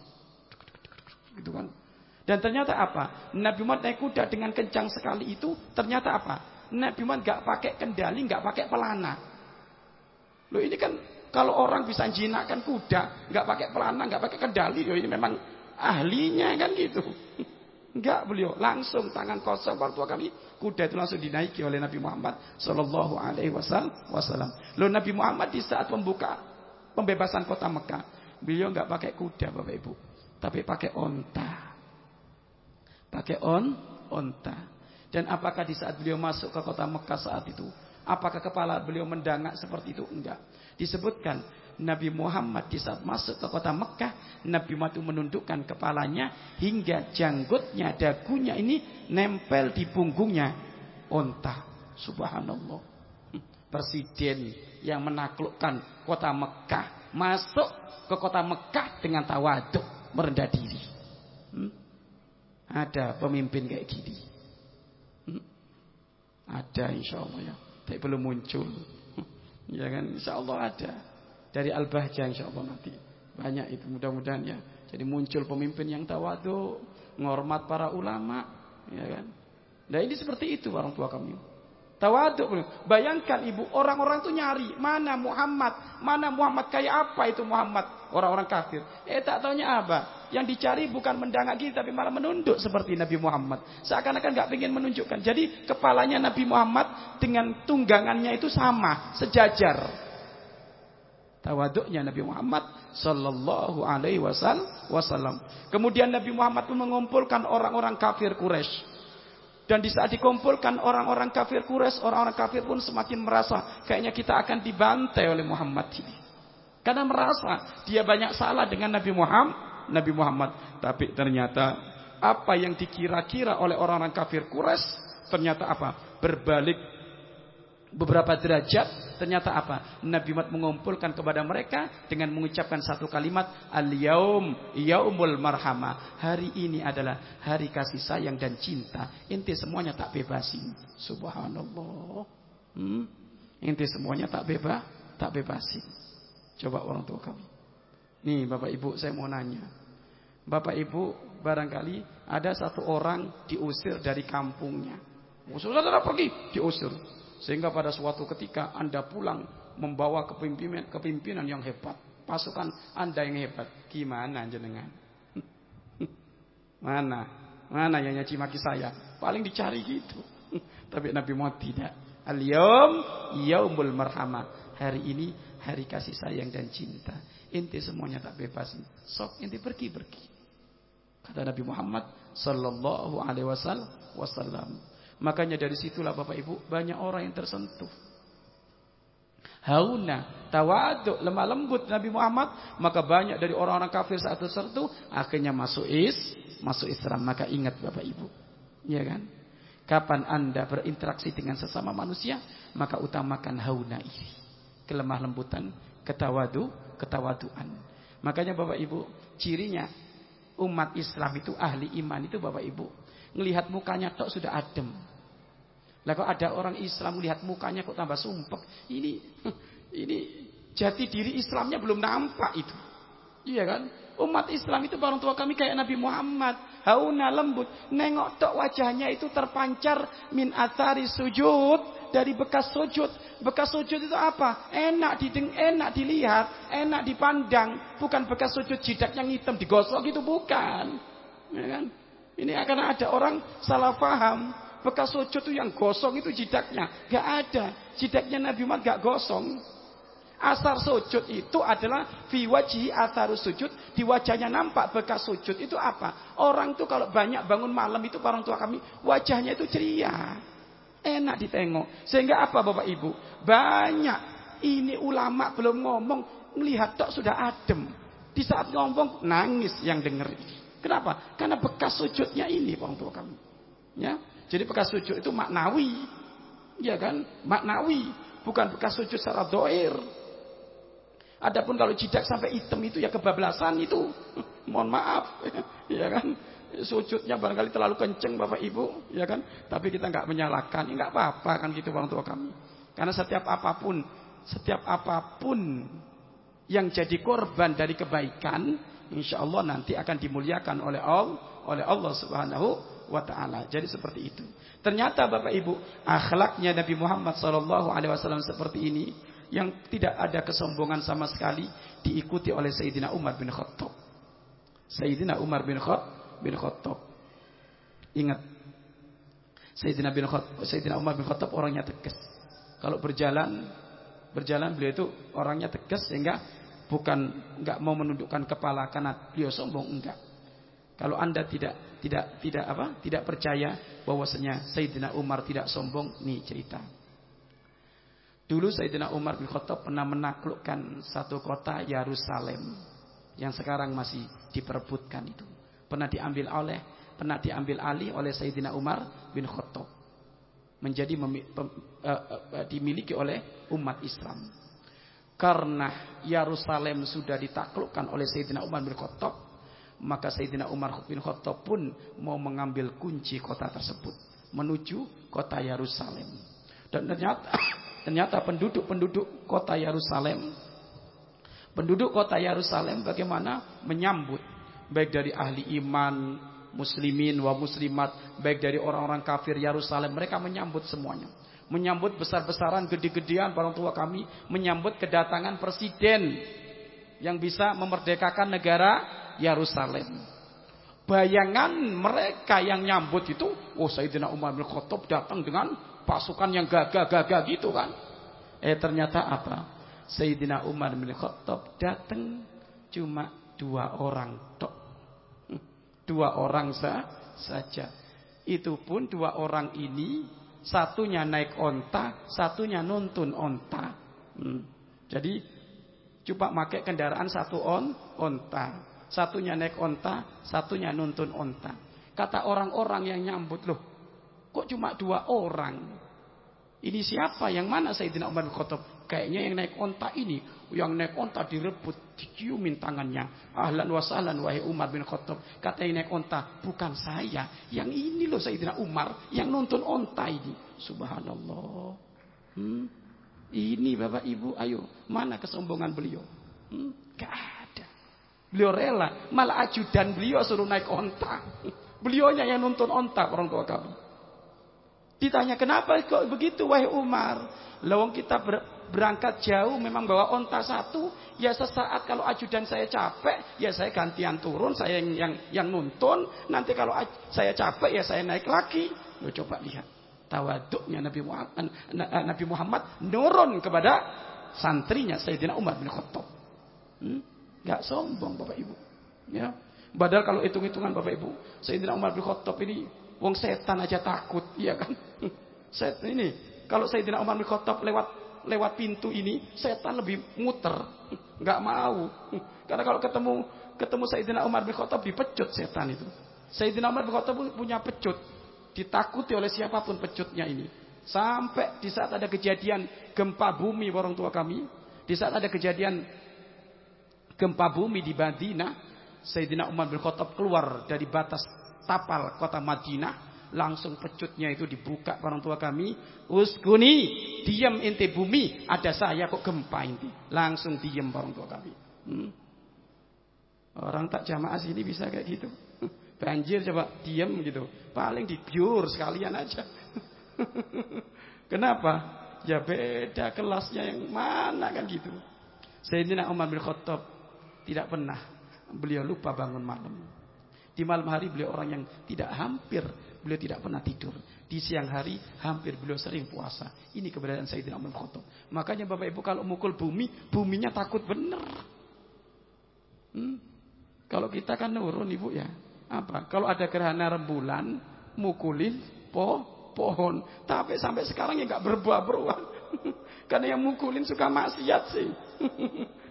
Gitu kan. Dan ternyata apa? Nabi Muhammad naik kuda dengan kencang sekali itu ternyata apa? Nabi Muhammad gak pakai kendali, gak pakai pelana. Loh ini kan kalau orang bisa jinakkan kuda, gak pakai pelana, gak pakai kendali, loh ini memang ahlinya kan gitu. [laughs] Enggak beliau langsung tangan kosong waktu kami kuda itu langsung dinaiki oleh Nabi Muhammad Sallallahu Alaihi Wasallam. Lalu Nabi Muhammad di saat membuka pembebasan kota Mekah. Beliau nggak pakai kuda Bapak Ibu, tapi pakai onta. Pakai on, onta. Dan apakah di saat beliau masuk ke kota Mekah saat itu, apakah kepala beliau mendangak seperti itu? Enggak. Disebutkan Nabi Muhammad di saat masuk ke kota Mekah, Nabi Muhammad menundukkan kepalanya hingga janggutnya, dagunya ini nempel di punggungnya onta. Subhanallah. Presiden yang menaklukkan kota Mekah masuk ke kota Mekah dengan tawaduk merendah diri. Hmm? Ada pemimpin kayak gini. Hmm? Ada insya Allah ya. Tapi belum muncul. ya kan insya Allah ada. Dari Al-Bahjah insya Allah nanti. Banyak itu mudah-mudahan ya. Jadi muncul pemimpin yang tawaduk. Ngormat para ulama. Ya kan. Nah ini seperti itu orang tua kami. Tawaduk. Bayangkan ibu, orang-orang itu nyari. Mana Muhammad? Mana Muhammad? Kayak apa itu Muhammad? Orang-orang kafir. Eh tak taunya apa? Yang dicari bukan mendangak tapi malah menunduk seperti Nabi Muhammad. Seakan-akan gak ingin menunjukkan. Jadi kepalanya Nabi Muhammad dengan tunggangannya itu sama, sejajar. Tawaduknya Nabi Muhammad sallallahu alaihi wasallam. Kemudian Nabi Muhammad pun mengumpulkan orang-orang kafir Quraisy. Dan di saat dikumpulkan orang-orang kafir Quraisy, orang-orang kafir pun semakin merasa kayaknya kita akan dibantai oleh Muhammad ini. Karena merasa dia banyak salah dengan Nabi Muhammad, Nabi Muhammad. Tapi ternyata apa yang dikira-kira oleh orang-orang kafir Quraisy ternyata apa? Berbalik beberapa derajat ternyata apa? Nabi Muhammad mengumpulkan kepada mereka dengan mengucapkan satu kalimat al-yaum yaumul marhamah hari ini adalah hari kasih sayang dan cinta. Inti semuanya tak bebasin subhanallah. Hmm? inti semuanya tak bebas tak bebasin coba orang tua kami nih Bapak Ibu saya mau nanya. Bapak Ibu barangkali ada satu orang diusir dari kampungnya. Saudara pergi diusir sehingga pada suatu ketika Anda pulang membawa kepimpinan, kepimpinan yang hebat. Pasukan Anda yang hebat. Gimana jenengan? [laughs] Mana? Mana yang nyaci maki saya? Paling dicari gitu. [laughs] Tapi Nabi Muhammad tidak. Al-yawm yaumul marhamah. Hari ini hari kasih sayang dan cinta. Inti semuanya tak bebas. Sok inti pergi-pergi. Kata Nabi Muhammad sallallahu alaihi wasallam. Makanya dari situlah Bapak Ibu banyak orang yang tersentuh. Hauna, tawaduk, lemah lembut Nabi Muhammad, maka banyak dari orang-orang kafir saat tersentuh akhirnya masuk is, masuk Islam. Maka ingat Bapak Ibu, ya kan? Kapan Anda berinteraksi dengan sesama manusia, maka utamakan hauna ini. Kelemah lembutan, ketawadu, ketawaduan. Makanya Bapak Ibu, cirinya umat Islam itu ahli iman itu Bapak Ibu Melihat mukanya tok sudah adem. Lah kok ada orang Islam melihat mukanya kok tambah sumpek. Ini [laughs] ini jati diri Islamnya belum nampak itu. Iya kan? Umat Islam itu orang tua kami kayak Nabi Muhammad. Hauna lembut. Nengok tok wajahnya itu terpancar min atari sujud. Dari bekas sujud. Bekas sujud itu apa? Enak dideng, enak dilihat. Enak dipandang. Bukan bekas sujud jidat yang hitam digosok itu bukan. Ya kan? Ini akan ada orang salah paham. Bekas sujud itu yang gosong itu jidaknya. Gak ada. Jidaknya Nabi Muhammad gak gosong. Asar sujud itu adalah fi wajhi atharus sujud. Di wajahnya nampak bekas sujud. Itu apa? Orang itu kalau banyak bangun malam itu orang tua kami. Wajahnya itu ceria. Enak ditengok. Sehingga apa Bapak Ibu? Banyak. Ini ulama belum ngomong. Melihat tok sudah adem. Di saat ngomong nangis yang denger. Kenapa? Karena bekas sujudnya ini orang tua kami. Ya. Jadi bekas sujud itu maknawi. Ya kan? Maknawi. Bukan bekas sujud secara doir. Adapun kalau jidak sampai hitam itu ya kebablasan itu. [laughs] Mohon maaf. [laughs] ya kan? Sujudnya barangkali terlalu kenceng Bapak Ibu. Ya kan? Tapi kita nggak menyalahkan. Nggak apa-apa kan gitu orang tua kami. Karena setiap apa pun. Setiap apa pun yang jadi korban dari kebaikan insya Allah nanti akan dimuliakan oleh Allah, oleh Allah Subhanahu wa taala. Jadi seperti itu. Ternyata Bapak Ibu, akhlaknya Nabi Muhammad sallallahu alaihi wasallam seperti ini yang tidak ada kesombongan sama sekali diikuti oleh Sayyidina Umar bin Khattab. Sayyidina Umar bin Khattab bin Khattab. Ingat Sayyidina bin Khattab, Sayyidina Umar bin Khattab orangnya tegas. Kalau berjalan berjalan beliau itu orangnya tegas sehingga Bukan nggak mau menundukkan kepala karena beliau sombong enggak. Kalau Anda tidak tidak tidak apa? Tidak percaya bahwasanya Sayyidina Umar tidak sombong, nih cerita. Dulu Sayyidina Umar bin Khattab pernah menaklukkan satu kota Yerusalem yang sekarang masih diperebutkan itu. Pernah diambil oleh pernah diambil alih oleh Sayyidina Umar bin Khattab. Menjadi mem, pem, uh, uh, dimiliki oleh umat Islam. Karena Yerusalem sudah ditaklukkan oleh Sayyidina Umar bin Khattab, maka Sayyidina Umar bin Khattab pun mau mengambil kunci kota tersebut menuju kota Yerusalem. Dan ternyata [coughs] ternyata penduduk-penduduk kota Yerusalem penduduk kota Yerusalem bagaimana menyambut baik dari ahli iman, muslimin wa muslimat, baik dari orang-orang kafir Yerusalem, mereka menyambut semuanya. Menyambut besar-besaran, gede-gedean para tua kami menyambut kedatangan presiden yang bisa memerdekakan negara Yerusalem. Bayangan mereka yang nyambut itu, oh Sayyidina Umar bin Khattab datang dengan pasukan yang gagah-gagah gitu kan. Eh ternyata apa? Sayyidina Umar bin Khattab datang cuma dua orang tok. Dua orang sah, saja. Itu pun dua orang ini satunya naik onta, satunya nuntun onta. Hmm. Jadi cuma pakai kendaraan satu on onta. Satunya naik onta, satunya nuntun onta. Kata orang-orang yang nyambut loh, kok cuma dua orang? Ini siapa? Yang mana Sayyidina Umar bin Khattab? Kayaknya yang naik onta ini, yang naik onta direbut, diciumin tangannya. Ahlan wa sahlan wahai Umar bin Khattab. Kata yang naik onta, bukan saya. Yang ini loh Sayyidina Umar, yang nuntun onta ini. Subhanallah. Hmm? Ini Bapak Ibu, ayo, mana kesombongan beliau? Hmm? Gak Beliau rela, malah ajudan beliau suruh naik onta. [laughs] Beliaunya yang nuntun onta orang tua kami. Ditanya kenapa kok begitu wahai Umar? Lawang kita ber, berangkat jauh memang bawa onta satu. Ya sesaat kalau ajudan saya capek, ya saya gantian turun, saya yang yang, yang nuntun. Nanti kalau saya capek ya saya naik lagi. Lo coba lihat tawaduknya Nabi Muhammad, Nabi Muhammad nurun kepada santrinya Sayyidina Umar bin Khattab. Hmm? Gak sombong Bapak Ibu. Ya. Padahal kalau hitung-hitungan Bapak Ibu, Sayyidina Umar bin Khattab ini wong setan aja takut, iya kan? [laughs] Set ini kalau Sayyidina Umar bin Khattab lewat lewat pintu ini, setan lebih muter, nggak mau. Karena kalau ketemu ketemu Sayyidina Umar bin Khattab dipecut setan itu. Sayyidina Umar bin Khattab punya pecut, ditakuti oleh siapa pun pecutnya ini. Sampai di saat ada kejadian gempa bumi orang tua kami, di saat ada kejadian gempa bumi di Madinah, Sayyidina Umar bin Khattab keluar dari batas tapal kota Madinah, langsung pecutnya itu dibuka orang tua kami, uskuni, diam inti bumi, ada saya kok gempa inti, langsung diam orang tua kami. Hmm. Orang tak jamaah sini bisa kayak gitu. [laughs] Banjir coba diam gitu. Paling dibiur sekalian aja. [laughs] Kenapa? Ya beda kelasnya yang mana kan gitu. Sayyidina Umar bin Khattab tidak pernah beliau lupa bangun malam. Di malam hari beliau orang yang tidak hampir beliau tidak pernah tidur. Di siang hari hampir beliau sering puasa. Ini keberadaan Sayyidina Umar Khattab. Makanya Bapak Ibu kalau mukul bumi, buminya takut bener. Hmm? Kalau kita kan nurun Ibu ya. Apa? Kalau ada gerhana rembulan, mukulin po pohon. Tapi sampai sekarang ya nggak berbuah-buah. [laughs] Karena yang mukulin suka maksiat sih. [laughs]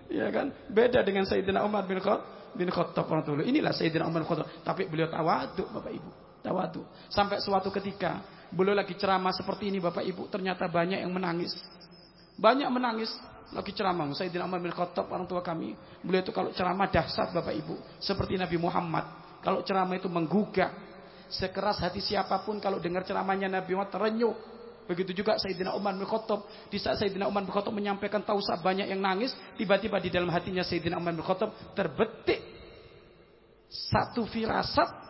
Ya kan? Beda dengan Sayyidina Umar bin Khattab bin Khattab. Inilah Sayyidina Umar bin Khattab, tapi beliau tawadu Bapak Ibu. Tawadu. Sampai suatu ketika beliau lagi ceramah seperti ini Bapak Ibu, ternyata banyak yang menangis. Banyak menangis lagi ceramah. Sayyidina Umar bin Khattab orang tua kami, beliau itu kalau ceramah dahsyat Bapak Ibu, seperti Nabi Muhammad. Kalau ceramah itu menggugah. Sekeras hati siapa pun kalau dengar ceramahnya Nabi Muhammad terenyuh Begitu juga Sayyidina Umar bin Khattab. Di saat Sayyidina Umar bin Khattab menyampaikan tausah banyak yang nangis. Tiba-tiba di dalam hatinya Sayyidina Umar bin Khattab terbetik. Satu firasat.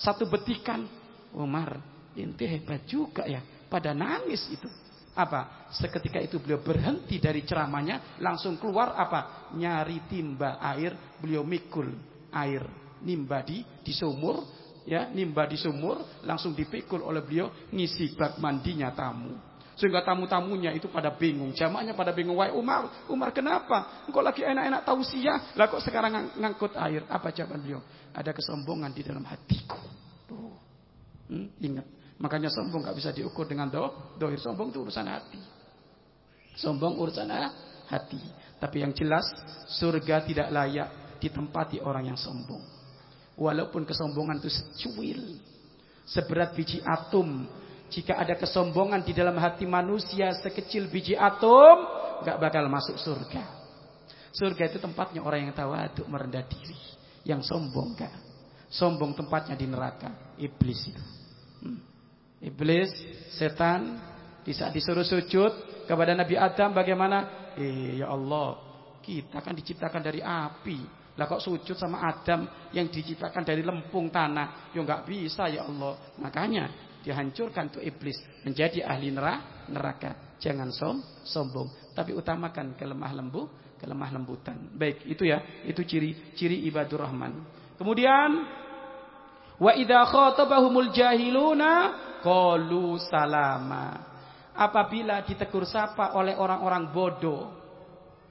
Satu betikan. Umar, inti hebat juga ya. Pada nangis itu. Apa? Seketika itu beliau berhenti dari ceramahnya. Langsung keluar apa? Nyari timba air. Beliau mikul air. Nimba di, di sumur ya nimba di sumur langsung dipikul oleh beliau ngisi bak mandinya tamu. Sehingga tamu-tamunya itu pada bingung. Jamaahnya pada bingung. Wahai Umar, Umar kenapa? Engkau lagi enak-enak tausiah. Lah kok sekarang ng ngangkut air? Apa jawaban beliau? Ada kesombongan di dalam hatiku. Tuh. Hmm, ingat. Makanya sombong gak bisa diukur dengan do, dohir. Sombong itu urusan hati. Sombong urusan hati. Tapi yang jelas, surga tidak layak ditempati orang yang sombong. Walaupun kesombongan itu secuil. Seberat biji atom jika ada kesombongan di dalam hati manusia sekecil biji atom, nggak bakal masuk surga. Surga itu tempatnya orang yang tawaduk merendah diri, yang sombong kan. Sombong tempatnya di neraka, iblis itu. Hmm. Iblis, setan, di saat disuruh sujud kepada Nabi Adam bagaimana? Eh ya Allah, kita kan diciptakan dari api. Lah kok sujud sama Adam yang diciptakan dari lempung tanah? Ya nggak bisa ya Allah. Makanya dihancurkan tuh iblis menjadi ahli neraka. Jangan som, sombong, tapi utamakan kelemah lembu, kelemah lembutan. Baik, itu ya, itu ciri-ciri ibadur rahman. Kemudian wa idza khatabahumul jahiluna qalu salama. Apabila ditegur sapa oleh orang-orang bodoh,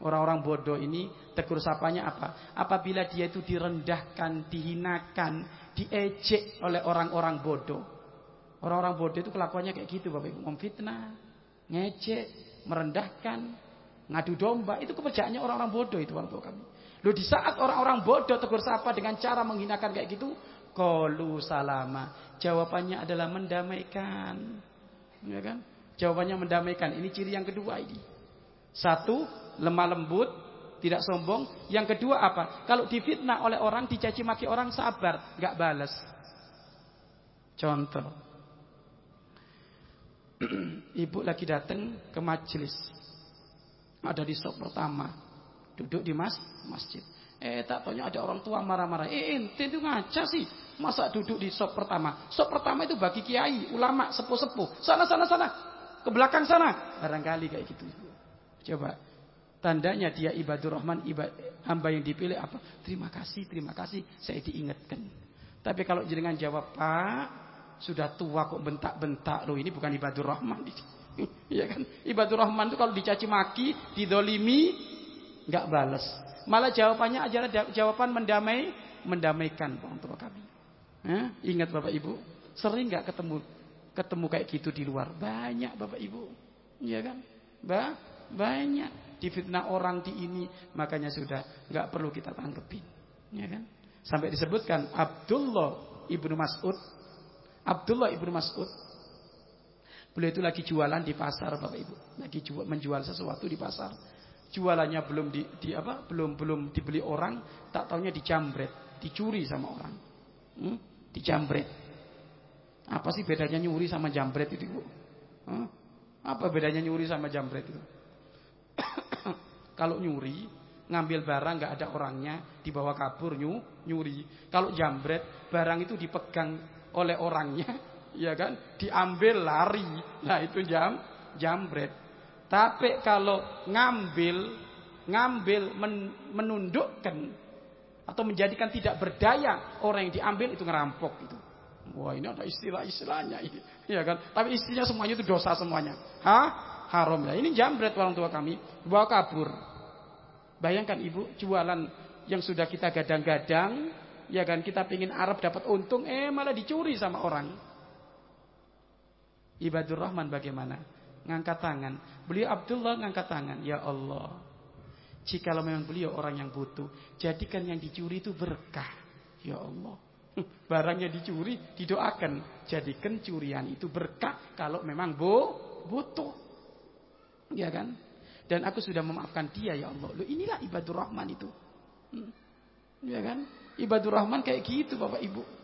orang-orang bodoh ini tegur sapanya apa? Apabila dia itu direndahkan, dihinakan, diejek oleh orang-orang bodoh. Orang-orang bodoh itu kelakuannya kayak gitu Bapak Ibu. Memfitnah, ngecek, merendahkan, ngadu domba. Itu kepercayaannya orang-orang bodoh itu tua kami. Loh di saat orang-orang bodoh tegur sapa dengan cara menghinakan kayak gitu. Kolu salama. Jawabannya adalah mendamaikan. Ya kan? Jawabannya mendamaikan. Ini ciri yang kedua ini. Satu, lemah lembut, tidak sombong. Yang kedua apa? Kalau difitnah oleh orang, dicaci maki orang sabar, nggak balas. Contoh, [clears throat] Ibu lagi datang ke majelis. Ada di sop pertama. Duduk di mas masjid. Eh tak tanya ada orang tua marah-marah. Eh ente itu ngaca sih. Masa duduk di sop pertama. Sop pertama itu bagi kiai, ulama, sepuh-sepuh. Sana sana sana. Ke belakang sana. Barangkali kayak gitu. Coba. Tandanya dia ibadur rahman, ibad, hamba yang dipilih apa? Terima kasih, terima kasih. Saya diingatkan. Tapi kalau jenengan jawab, Pak, sudah tua kok bentak-bentak loh ini bukan ibadur rahman [laughs] Iya kan? Ibadur rahman itu kalau dicaci maki, didolimi, nggak balas. Malah jawabannya adalah jawaban mendamai, mendamaikan orang tua kami. Eh? Ingat Bapak Ibu, sering nggak ketemu ketemu kayak gitu di luar? Banyak Bapak Ibu. Iya kan? Ba banyak difitnah orang di ini, makanya sudah nggak perlu kita tanggepin. Iya kan? Sampai disebutkan Abdullah ibnu Mas'ud Abdullah ibnu Mas'ud Beliau itu lagi jualan di pasar Bapak Ibu. Lagi jual, menjual sesuatu di pasar. Jualannya belum di, di apa? Belum belum dibeli orang, tak taunya dijambret, dicuri sama orang. Hmm? Dijambret. Apa sih bedanya nyuri sama jambret itu, Bu? Hmm? Apa bedanya nyuri sama jambret itu? [coughs] Kalau nyuri, ngambil barang nggak ada orangnya, dibawa kabur nyu, nyuri. Kalau jambret, barang itu dipegang oleh orangnya, [laughs] ya kan? Diambil lari. Nah, itu jam jambret. Tapi kalau ngambil ngambil men, menundukkan atau menjadikan tidak berdaya orang yang diambil itu ngerampok itu. Wah, ini ada istilah-istilahnya ini. [laughs] Ya kan? Tapi istrinya semuanya itu dosa semuanya. Hah? Haram ya. Ini jambret orang tua kami, bawa kabur. Bayangkan ibu jualan yang sudah kita gadang-gadang Ya kan kita pingin Arab dapat untung, eh malah dicuri sama orang. Ibadur Rahman bagaimana? Ngangkat tangan. Beliau Abdullah ngangkat tangan. Ya Allah. Jikalau memang beliau orang yang butuh, jadikan yang dicuri itu berkah. Ya Allah. Barangnya dicuri, didoakan. Jadikan curian itu berkah kalau memang bu, butuh. Ya kan? Dan aku sudah memaafkan dia ya Allah. Loh inilah ibadur Rahman itu. Hmm. Ya kan? Ibadur Rahman kayak gitu Bapak Ibu.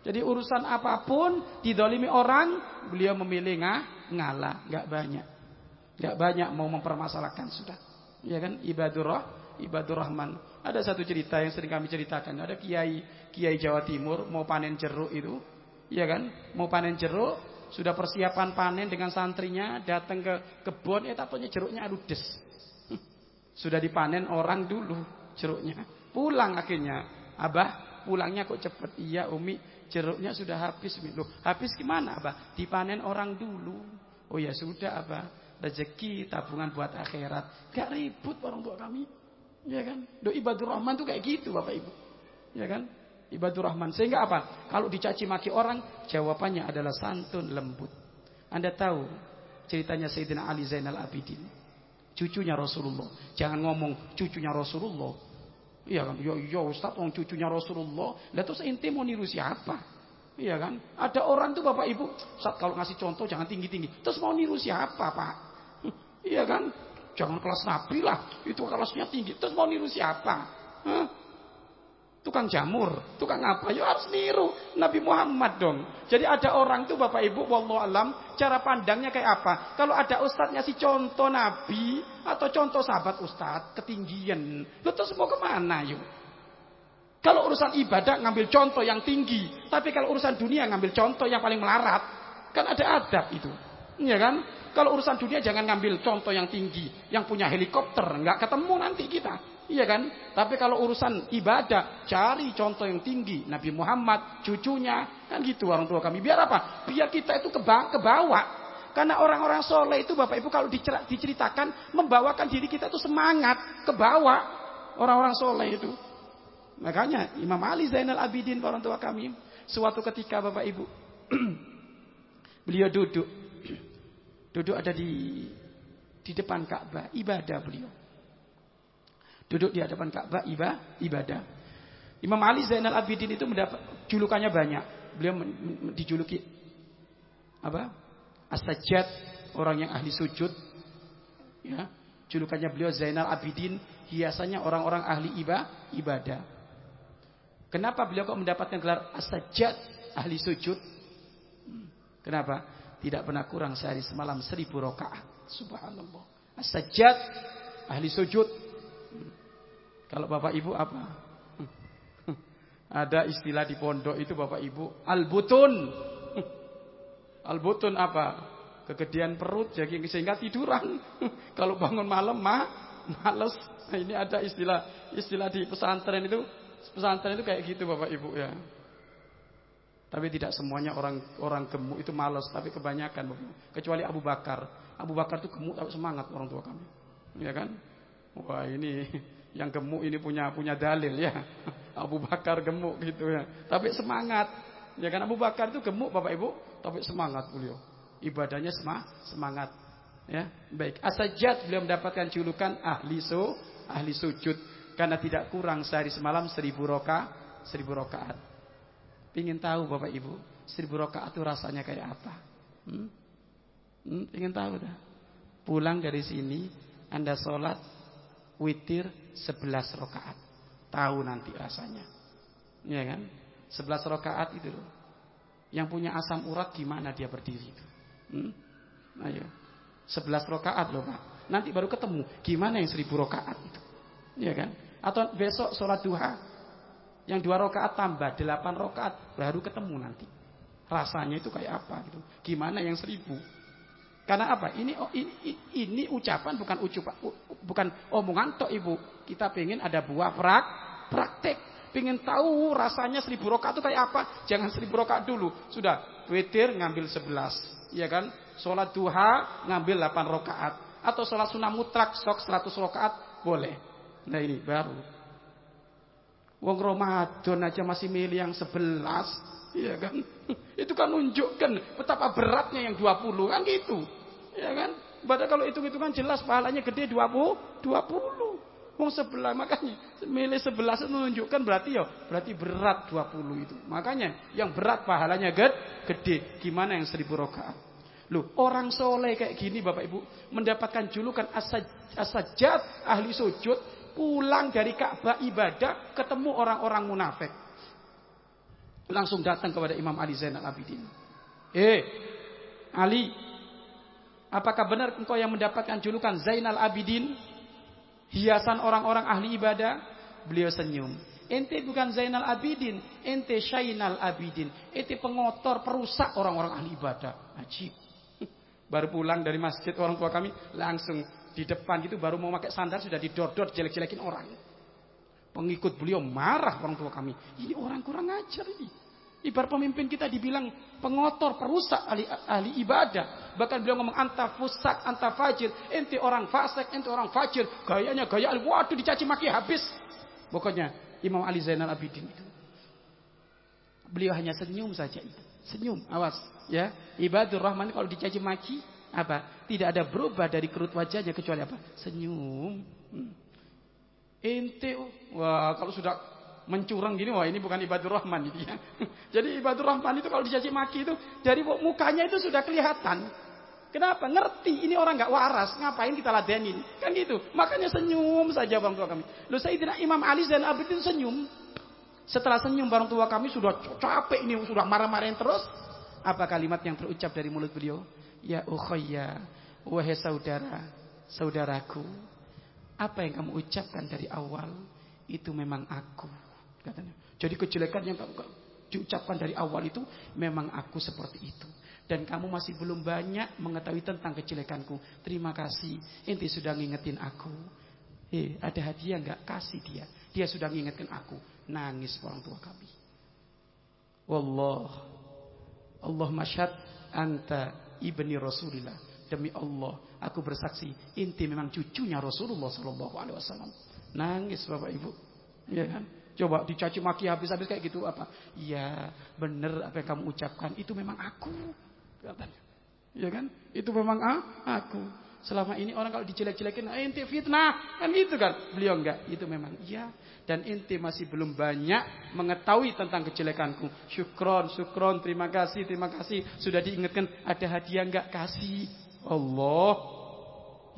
Jadi urusan apa pun didolimi orang, beliau memilih ngah, ngalah, nggak banyak, nggak banyak mau mempermasalahkan sudah. Ya kan, ibadur roh, ibadur rahman. Ada satu cerita yang sering kami ceritakan. Ada kiai, kiai Jawa Timur mau panen jeruk itu, ya kan, mau panen jeruk, sudah persiapan panen dengan santrinya, datang ke kebun, eh tapunya jeruknya ludes. Sudah dipanen orang dulu jeruknya, pulang akhirnya Abah pulangnya kok cepet? Iya Umi jeruknya sudah habis. Loh, habis gimana Abah? Dipanen orang dulu. Oh ya sudah apa? Rezeki tabungan buat akhirat. Gak ribut orang tua kami. Ya kan? Do ibadur rahman tuh kayak gitu Bapak Ibu. Ya kan? Ibadur rahman. Sehingga apa? Kalau dicaci maki orang, jawabannya adalah santun lembut. Anda tahu ceritanya Sayyidina Ali Zainal Abidin. Cucunya Rasulullah. Jangan ngomong cucunya Rasulullah. Iya kan? Ya, ya Ustaz, wong cucunya Rasulullah. Lah terus ente mau niru siapa? Iya kan? Ada orang tuh Bapak Ibu, saat kalau ngasih contoh jangan tinggi-tinggi. Terus mau niru siapa, Pak? Iya kan? Jangan kelas Nabi lah. Itu kelasnya tinggi. Terus mau niru siapa? Hah? Tukang jamur, tukang apa? Ya harus niru Nabi Muhammad dong. Jadi ada orang tuh Bapak Ibu, wallahu alam, cara pandangnya kayak apa? Kalau ada ustadz ngasih contoh Nabi atau contoh sahabat ustadz ketinggian, lu terus mau ke mana yuk? Kalau urusan ibadah ngambil contoh yang tinggi, tapi kalau urusan dunia ngambil contoh yang paling melarat, kan ada adab itu. Iya kan? Kalau urusan dunia jangan ngambil contoh yang tinggi, yang punya helikopter, nggak ketemu nanti kita. Iya kan? Tapi kalau urusan ibadah, cari contoh yang tinggi. Nabi Muhammad, cucunya, kan gitu orang tua kami. Biar apa? Biar kita itu ke, ke bawah. Karena orang-orang soleh itu Bapak Ibu kalau diceritakan membawakan diri kita itu semangat ke bawah orang-orang soleh itu. Makanya Imam Ali Zainal Abidin orang tua kami suatu ketika Bapak Ibu [clears throat] beliau duduk [clears throat] duduk ada di di depan Ka'bah ibadah beliau. Duduk di hadapan Ka'bah ibadah. Imam Ali Zainal Abidin itu mendapat julukannya banyak. Beliau dijuluki apa? As-Sajjad, orang yang ahli sujud. Ya, julukannya beliau Zainal Abidin, hiasannya orang-orang ahli ibadah. Kenapa beliau kok mendapatkan gelar as-sajjad ahli sujud? Hmm. Kenapa? Tidak pernah kurang sehari semalam seribu rakaat. Subhanallah. As-sajjad ahli sujud. Kalau Bapak Ibu apa? Ada istilah di pondok itu Bapak Ibu al-butun. Al-butun apa? Kegedean perut jadi sehingga tiduran. Kalau bangun malam mah males. Nah, ini ada istilah istilah di pesantren itu pesantren itu kayak gitu Bapak Ibu ya. Tapi tidak semuanya orang orang gemuk itu malas, tapi kebanyakan kecuali Abu Bakar. Abu Bakar itu gemuk tapi semangat orang tua kami. Ya kan? Wah, ini yang gemuk ini punya punya dalil ya. Abu Bakar gemuk gitu ya. Tapi semangat. Ya kan Abu Bakar itu gemuk Bapak Ibu, tapi semangat beliau. Ibadahnya semangat. Ya, baik. Asajat beliau mendapatkan julukan ahli su, ahli sujud. Karena tidak kurang sehari semalam seribu roka, seribu rokaat. Ingin tahu Bapak Ibu, seribu rokaat itu rasanya kayak apa? Hmm? Hmm, ingin tahu dah. Pulang dari sini, Anda sholat witir sebelas rokaat. Tahu nanti rasanya. Ya kan? Sebelas rokaat itu loh. Yang punya asam urat gimana dia berdiri itu? Hmm? Ayo. Sebelas rokaat loh Pak. Nanti baru ketemu gimana yang seribu rokaat itu. Ya kan? Atau besok sholat duha. Yang dua rakaat tambah delapan rakaat baru ketemu nanti. Rasanya itu kayak apa gitu. Gimana yang seribu? Karena apa? Ini oh, ini, ini ucapan bukan ucapan bukan omongan tok ibu. Kita pengen ada buah prak praktek. Pengen tahu rasanya seribu rokaat itu kayak apa? Jangan seribu rokaat dulu. Sudah, witir ngambil sebelas. Ya kan? Sholat duha ngambil delapan rokaat. Atau sholat sunnah mutlak stok seratus rokaat boleh. Nah ini baru. Wong Ramadan aja masih milih yang sebelas, Iya kan? [laughs] Itu kan nunjukkan betapa beratnya yang 20 kan gitu. Ya kan? Padahal kalau hitung-hitungan jelas pahalanya gede 20, 20. Wong sebelah makanya milih sebelas itu menunjukkan berarti ya berarti berat 20 itu. Makanya yang berat pahalanya gede, gede. Gimana yang seribu rakaat? Loh, orang soleh kayak gini Bapak Ibu mendapatkan julukan as-sajjad ahli sujud pulang dari Ka'bah ibadah ketemu orang-orang munafik. Langsung datang kepada Imam Ali Zainal Abidin. Eh, Ali, apakah benar engkau yang mendapatkan julukan Zainal Abidin? Hiasan orang-orang ahli ibadah? Beliau senyum. Ente bukan Zainal Abidin, ente Syainal Abidin. Ente pengotor, perusak orang-orang ahli ibadah. Ajib. [laughs] Baru pulang dari masjid orang tua kami langsung di depan gitu baru mau pakai sandal sudah didor-dor jelek-jelekin orang. Pengikut beliau marah orang tua kami. Ini orang kurang ajar ini. Ibarat pemimpin kita dibilang pengotor, perusak ahli, ahli ibadah. Bahkan beliau ngomong anta fusak, anta fajir. Ente orang fasik, ente orang fajir. Gayanya gaya. Waduh dicaci maki habis. Pokoknya Imam Ali Zainal Abidin itu. Beliau hanya senyum saja. Senyum, awas ya. Ibadur Rahman kalau dicaci maki apa? Tidak ada berubah dari kerut wajahnya kecuali apa? Senyum. Hmm. Ente, wah kalau sudah mencurang gini wah ini bukan ibadur rahman gitu [laughs] ya. Jadi ibadur rahman itu kalau dicaci maki itu dari mukanya itu sudah kelihatan. Kenapa? Ngerti ini orang nggak waras, ngapain kita ladenin? Kan gitu. Makanya senyum saja orang tua kami. Lu tidak Imam Ali dan Abid itu senyum. Setelah senyum orang tua kami sudah capek ini sudah marah-marahin terus. Apa kalimat yang terucap dari mulut beliau? Ya ukhayya, wahai saudara, saudaraku. Apa yang kamu ucapkan dari awal itu memang aku katanya. Jadi kejelekan yang kamu diucapkan dari awal itu memang aku seperti itu. Dan kamu masih belum banyak mengetahui tentang kejelekanku. Terima kasih. Inti sudah ngingetin aku. Eh, ada hadiah nggak? Kasih dia. Dia sudah ngingetin aku. Nangis orang tua kami. Wallah. Allah masyad anta ibni Rasulillah. Demi Allah, aku bersaksi, inti memang cucunya Rasulullah Sallallahu Alaihi Wasallam. Nangis bapak ibu, ya kan? Coba dicaci maki habis-habis kayak gitu apa? Iya, bener apa yang kamu ucapkan itu memang aku. Katanya. Ya kan? Itu memang ah, aku. Selama ini orang kalau dijelek-jelekin, ah, ente fitnah, kan gitu kan? Beliau enggak, itu memang iya. Dan ente masih belum banyak mengetahui tentang kejelekanku. Syukron, syukron, terima kasih, terima kasih. Sudah diingatkan ada hadiah enggak kasih. Allah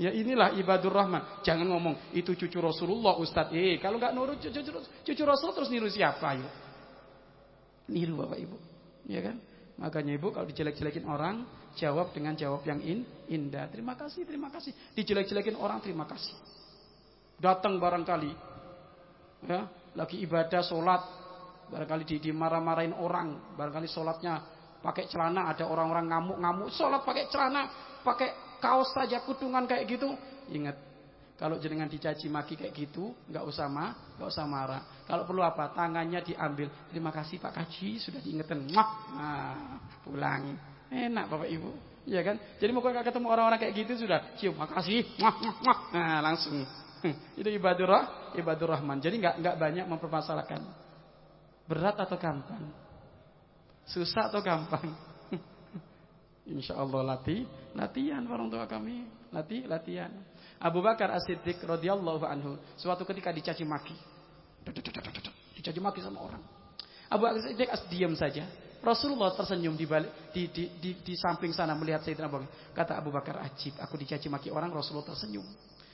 Ya inilah ibadur rahman. Jangan ngomong itu cucu Rasulullah Ustaz. Eh kalau nggak nurut cucu, cucu, cucu Rasul terus niru siapa yuk? Niru Bapak Ibu. Ya kan? Makanya Ibu kalau dijelek-jelekin orang, jawab dengan jawab yang in, indah. Terima kasih, terima kasih. Dijelek-jelekin orang, terima kasih. Datang barangkali. Ya, lagi ibadah sholat. Barangkali di, dimarah-marahin orang. Barangkali sholatnya pakai celana. Ada orang-orang ngamuk-ngamuk. Sholat pakai celana. Pakai kaos saja kutungan kayak gitu, ingat kalau jenengan dicaci maki kayak gitu, nggak usah ma, nggak usah marah. Kalau perlu apa? Tangannya diambil. Terima kasih Pak Kaji sudah diingetin. Nah, pulang. Enak Bapak Ibu. Iya kan? Jadi mau kalau ketemu orang-orang kayak gitu sudah cium makasih. Nah, langsung. Itu ibadur rah, ibadur rahman. Jadi nggak nggak banyak mempermasalahkan. Berat atau gampang? Susah atau gampang? Insya Allah latih, latihan orang tua kami, latih, latihan. Abu Bakar As-Siddiq radhiyallahu anhu, suatu ketika dicaci maki. Dicaci maki sama orang. Abu Bakar As-Siddiq as diam saja. Rasulullah tersenyum di, balik, di, di, di, di samping sana melihat Sayyidina Abu Bakar. Kata Abu Bakar, ajib, aku dicaci maki orang, Rasulullah tersenyum.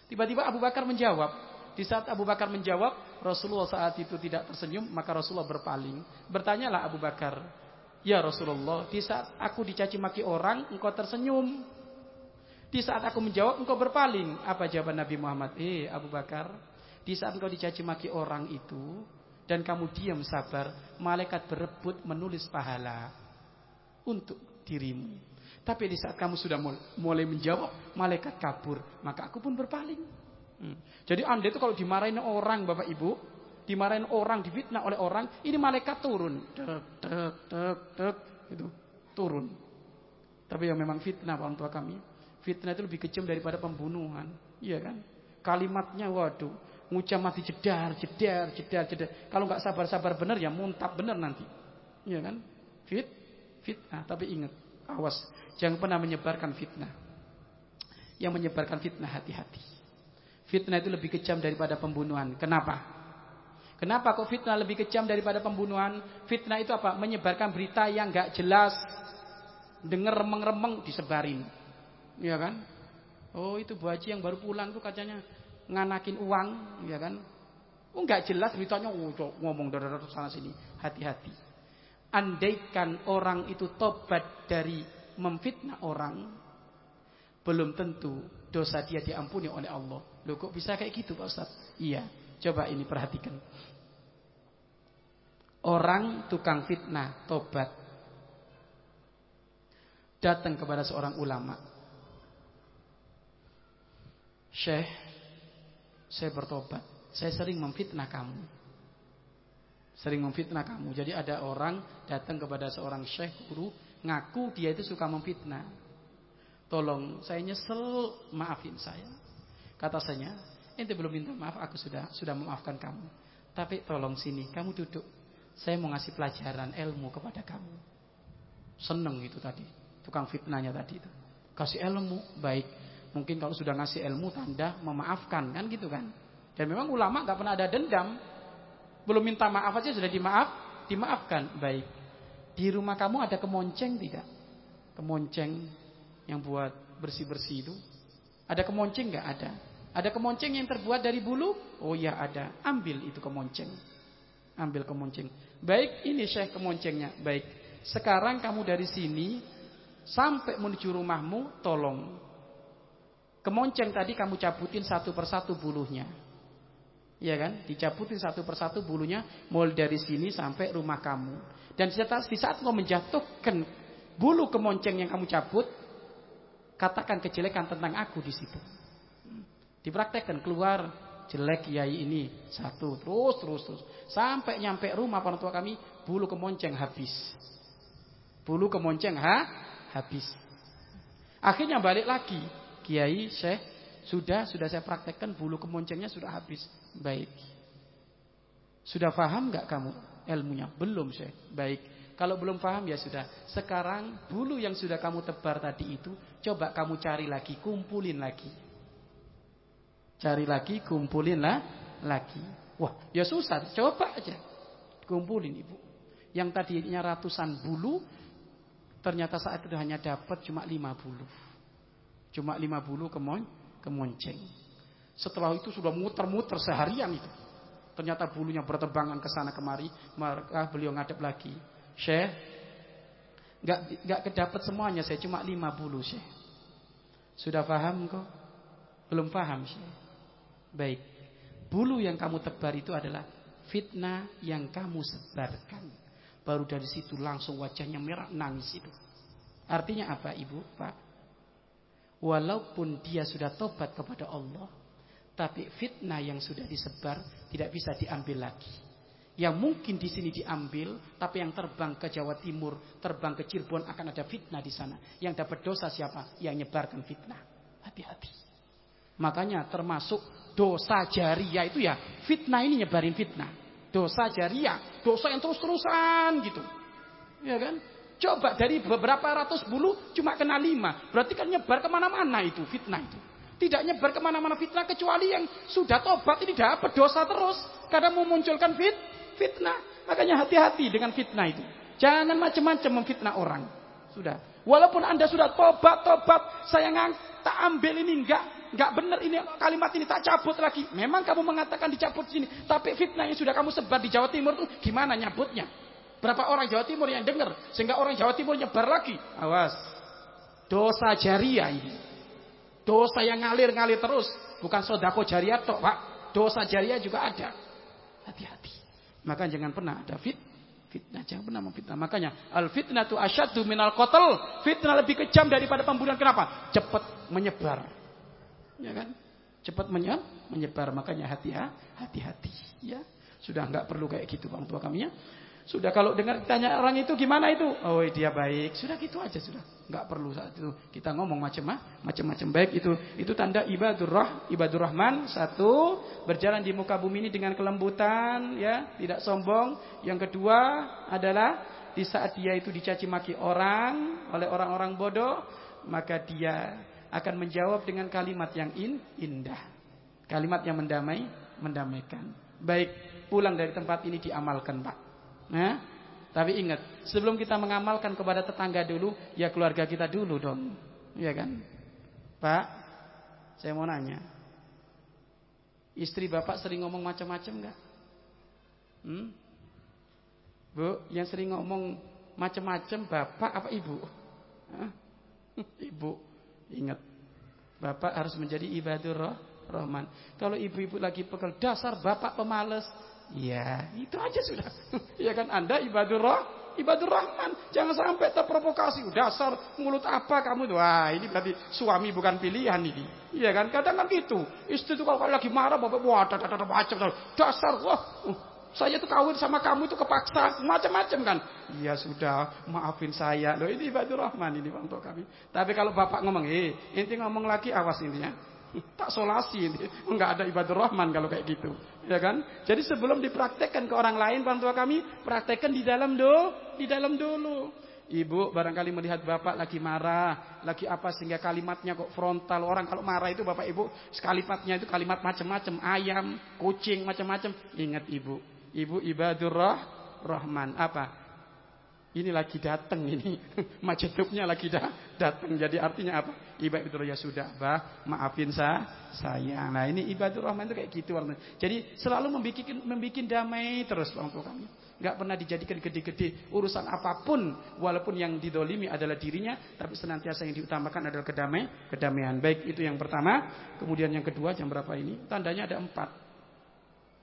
Tiba-tiba Abu Bakar menjawab. Di saat Abu Bakar menjawab, Rasulullah saat itu tidak tersenyum, maka Rasulullah berpaling. Bertanyalah Abu Bakar, Ya Rasulullah, di saat aku dicaci maki orang, engkau tersenyum. Di saat aku menjawab, engkau berpaling. Apa jawaban Nabi Muhammad? Eh, Abu Bakar, di saat engkau dicaci maki orang itu, dan kamu diam sabar, malaikat berebut menulis pahala untuk dirimu. Tapi di saat kamu sudah mulai menjawab, malaikat kabur, maka aku pun berpaling. Hmm. Jadi anda itu kalau dimarahin orang, bapak ibu, dimarahin orang, difitnah oleh orang, ini malaikat turun. Tek, tek, tek, tek, itu turun. Tapi yang memang fitnah orang tua kami. Fitnah itu lebih kejam daripada pembunuhan. Iya kan? Kalimatnya waduh, ngucap mati jedar, jedar, jedar, jedar. Kalau nggak sabar-sabar benar ya muntap benar nanti. Iya kan? Fit, fitnah. Tapi ingat, awas, jangan pernah menyebarkan fitnah. Yang menyebarkan fitnah hati-hati. Fitnah itu lebih kejam daripada pembunuhan. Kenapa? Kenapa kok fitnah lebih kejam daripada pembunuhan? Fitnah itu apa? Menyebarkan berita yang gak jelas. Dengar remeng-remeng disebarin. Ya kan? Oh itu Bu Haji yang baru pulang tuh katanya nganakin uang. Ya kan? Oh gak jelas beritanya oh, ngomong dari sana sini. Hati-hati. Andaikan orang itu tobat dari memfitnah orang. Belum tentu dosa dia diampuni oleh Allah. Loh kok bisa kayak gitu Pak Ustaz? Iya. Coba ini perhatikan. Orang tukang fitnah tobat datang kepada seorang ulama. Syekh, saya bertobat. Saya sering memfitnah kamu. Sering memfitnah kamu. Jadi ada orang datang kepada seorang syekh guru ngaku dia itu suka memfitnah. Tolong saya nyesel, maafin saya. Kata saya, ente belum minta maaf, aku sudah sudah memaafkan kamu. Tapi tolong sini, kamu duduk. Saya mau ngasih pelajaran ilmu kepada kamu. Seneng itu tadi, tukang fitnahnya tadi itu. Kasih ilmu, baik. Mungkin kalau sudah ngasih ilmu tanda memaafkan kan gitu kan. Dan memang ulama nggak pernah ada dendam. Belum minta maaf aja sudah dimaaf, dimaafkan. Baik. Di rumah kamu ada kemonceng tidak? Kemonceng yang buat bersih-bersih itu. Ada kemonceng nggak? Ada. Ada kemonceng yang terbuat dari bulu? Oh ya ada. Ambil itu kemonceng. Ambil kemonceng. Baik, ini Syekh kemoncengnya. Baik. Sekarang kamu dari sini sampai menuju rumahmu, tolong. Kemonceng tadi kamu cabutin satu persatu bulunya. Ya kan? Dicabutin satu persatu bulunya mulai dari sini sampai rumah kamu. Dan di saat, mau menjatuhkan bulu kemonceng yang kamu cabut, katakan kejelekan tentang aku di situ. Dipraktekkan keluar jelek kiai ini satu terus terus terus sampai nyampe rumah orang tua kami bulu kemonceng habis. Bulu kemonceng ha habis. Akhirnya balik lagi kiai syekh sudah sudah saya praktekkan bulu kemoncengnya sudah habis. Baik. Sudah paham nggak kamu ilmunya? Belum syekh. Baik. Kalau belum paham ya sudah. Sekarang bulu yang sudah kamu tebar tadi itu coba kamu cari lagi, kumpulin lagi. Cari lagi, kumpulin lah lagi. Wah, ya susah, coba aja. Kumpulin ibu. Yang tadinya ratusan bulu, ternyata saat itu hanya dapat cuma lima bulu. Cuma lima bulu kemon, kemonceng. Setelah itu sudah muter-muter seharian itu. Ternyata bulunya bertebangan ke sana kemari, maka beliau ngadep lagi. Syekh, nggak nggak kedapat semuanya, saya cuma lima bulu, Syekh. Sudah paham kok? Belum paham, Syekh. Baik. Bulu yang kamu tebar itu adalah fitnah yang kamu sebarkan. Baru dari situ langsung wajahnya merah nangis itu. Artinya apa ibu, pak? Walaupun dia sudah tobat kepada Allah. Tapi fitnah yang sudah disebar tidak bisa diambil lagi. Yang mungkin di sini diambil, tapi yang terbang ke Jawa Timur, terbang ke Cirebon akan ada fitnah di sana. Yang dapat dosa siapa? Yang nyebarkan fitnah. Hati-hati. Makanya termasuk dosa jariah itu ya fitnah ini nyebarin fitnah. Dosa jariah, dosa yang terus-terusan gitu. Ya kan? Coba dari beberapa ratus bulu cuma kena lima. Berarti kan nyebar ke mana-mana itu fitnah itu. Tidak nyebar ke mana-mana fitnah kecuali yang sudah tobat ini dapat dosa terus. Kadang memunculkan fit, fitnah. Makanya hati-hati dengan fitnah itu. Jangan macam-macam memfitnah orang. Sudah. Walaupun anda sudah tobat, tobat. Saya ngang, tak ambil ini enggak nggak benar ini kalimat ini tak cabut lagi. Memang kamu mengatakan dicabut di sini, tapi fitnah yang sudah kamu sebar di Jawa Timur tuh gimana nyabutnya? Berapa orang Jawa Timur yang dengar sehingga orang Jawa Timur nyebar lagi? Awas. Dosa jariah ini. Dosa yang ngalir-ngalir terus, bukan sodako jariah toh, Pak. Dosa jariah juga ada. Hati-hati. Maka jangan pernah ada fit fitnah jangan pernah memfitnah makanya al fitnah tu asyaddu minal qatl fitnah lebih kejam daripada pembunuhan kenapa cepat menyebar ya kan? Cepat menyebar, menyebar makanya hati hati-hati, ya. Sudah nggak perlu kayak gitu orang tua kami ya. Sudah kalau dengar tanya orang itu gimana itu? Oh dia baik. Sudah gitu aja sudah. Nggak perlu saat itu kita ngomong macam macam-macam baik itu. Itu tanda ibadur roh, ibadur rahman. Satu berjalan di muka bumi ini dengan kelembutan, ya, tidak sombong. Yang kedua adalah di saat dia itu dicaci maki orang oleh orang-orang bodoh, maka dia akan menjawab dengan kalimat yang in, indah. Kalimat yang mendamai, mendamaikan. Baik, pulang dari tempat ini diamalkan, Pak. Nah, tapi ingat, sebelum kita mengamalkan kepada tetangga dulu, ya keluarga kita dulu dong. Iya kan? Pak, saya mau nanya. Istri Bapak sering ngomong macam-macam enggak? Hmm? Bu, yang sering ngomong macam-macam Bapak apa Ibu? Hah? [laughs] Ibu. Ingat, bapak harus menjadi ibadur roh, rahman. Kalau ibu-ibu lagi pekel dasar bapak pemalas, ya itu aja sudah. ya kan Anda ibadur roh, ibadur rahman. Jangan sampai terprovokasi. Dasar mulut apa kamu? Wah ini berarti suami bukan pilihan ini. Iya kan? Kadang kan gitu. Istri itu kalau lagi marah bapak wah macam dasar wah. Uh, Saya tuh kawin sama kamu itu kepaksa, macam-macam kan. Iya sudah, maafin saya. Loh ini ibadur rahman ini untuk kami. Tapi kalau bapak ngomong, eh, inti ngomong lagi awas intinya. [laughs] Tak solasi ini. Enggak ada ibadur rahman kalau kayak gitu. Ya kan? Jadi sebelum dipraktekkan ke orang lain, orang tua kami, praktekkan di dalam do, di dalam dulu. Ibu barangkali melihat bapak lagi marah, lagi apa sehingga kalimatnya kok frontal. Orang kalau marah itu bapak ibu kalimatnya itu kalimat macam-macam, ayam, kucing, macam-macam. Ingat ibu, ibu ibadur roh, rahman. Apa? Ini lagi datang ini. [laughs] Majetubnya lagi dah datang. Jadi artinya apa? Ibadur ya sudah, bah, maafin saya, sayang. Nah, ini ibadur rahman itu kayak gitu Jadi selalu membuat membikin damai terus tua kami nggak pernah dijadikan gede-gede urusan apa pun walaupun yang didolimi adalah dirinya tapi senantiasa yang diutamakan adalah kedamai kedamaian baik itu yang pertama kemudian yang kedua jam berapa ini tandanya ada empat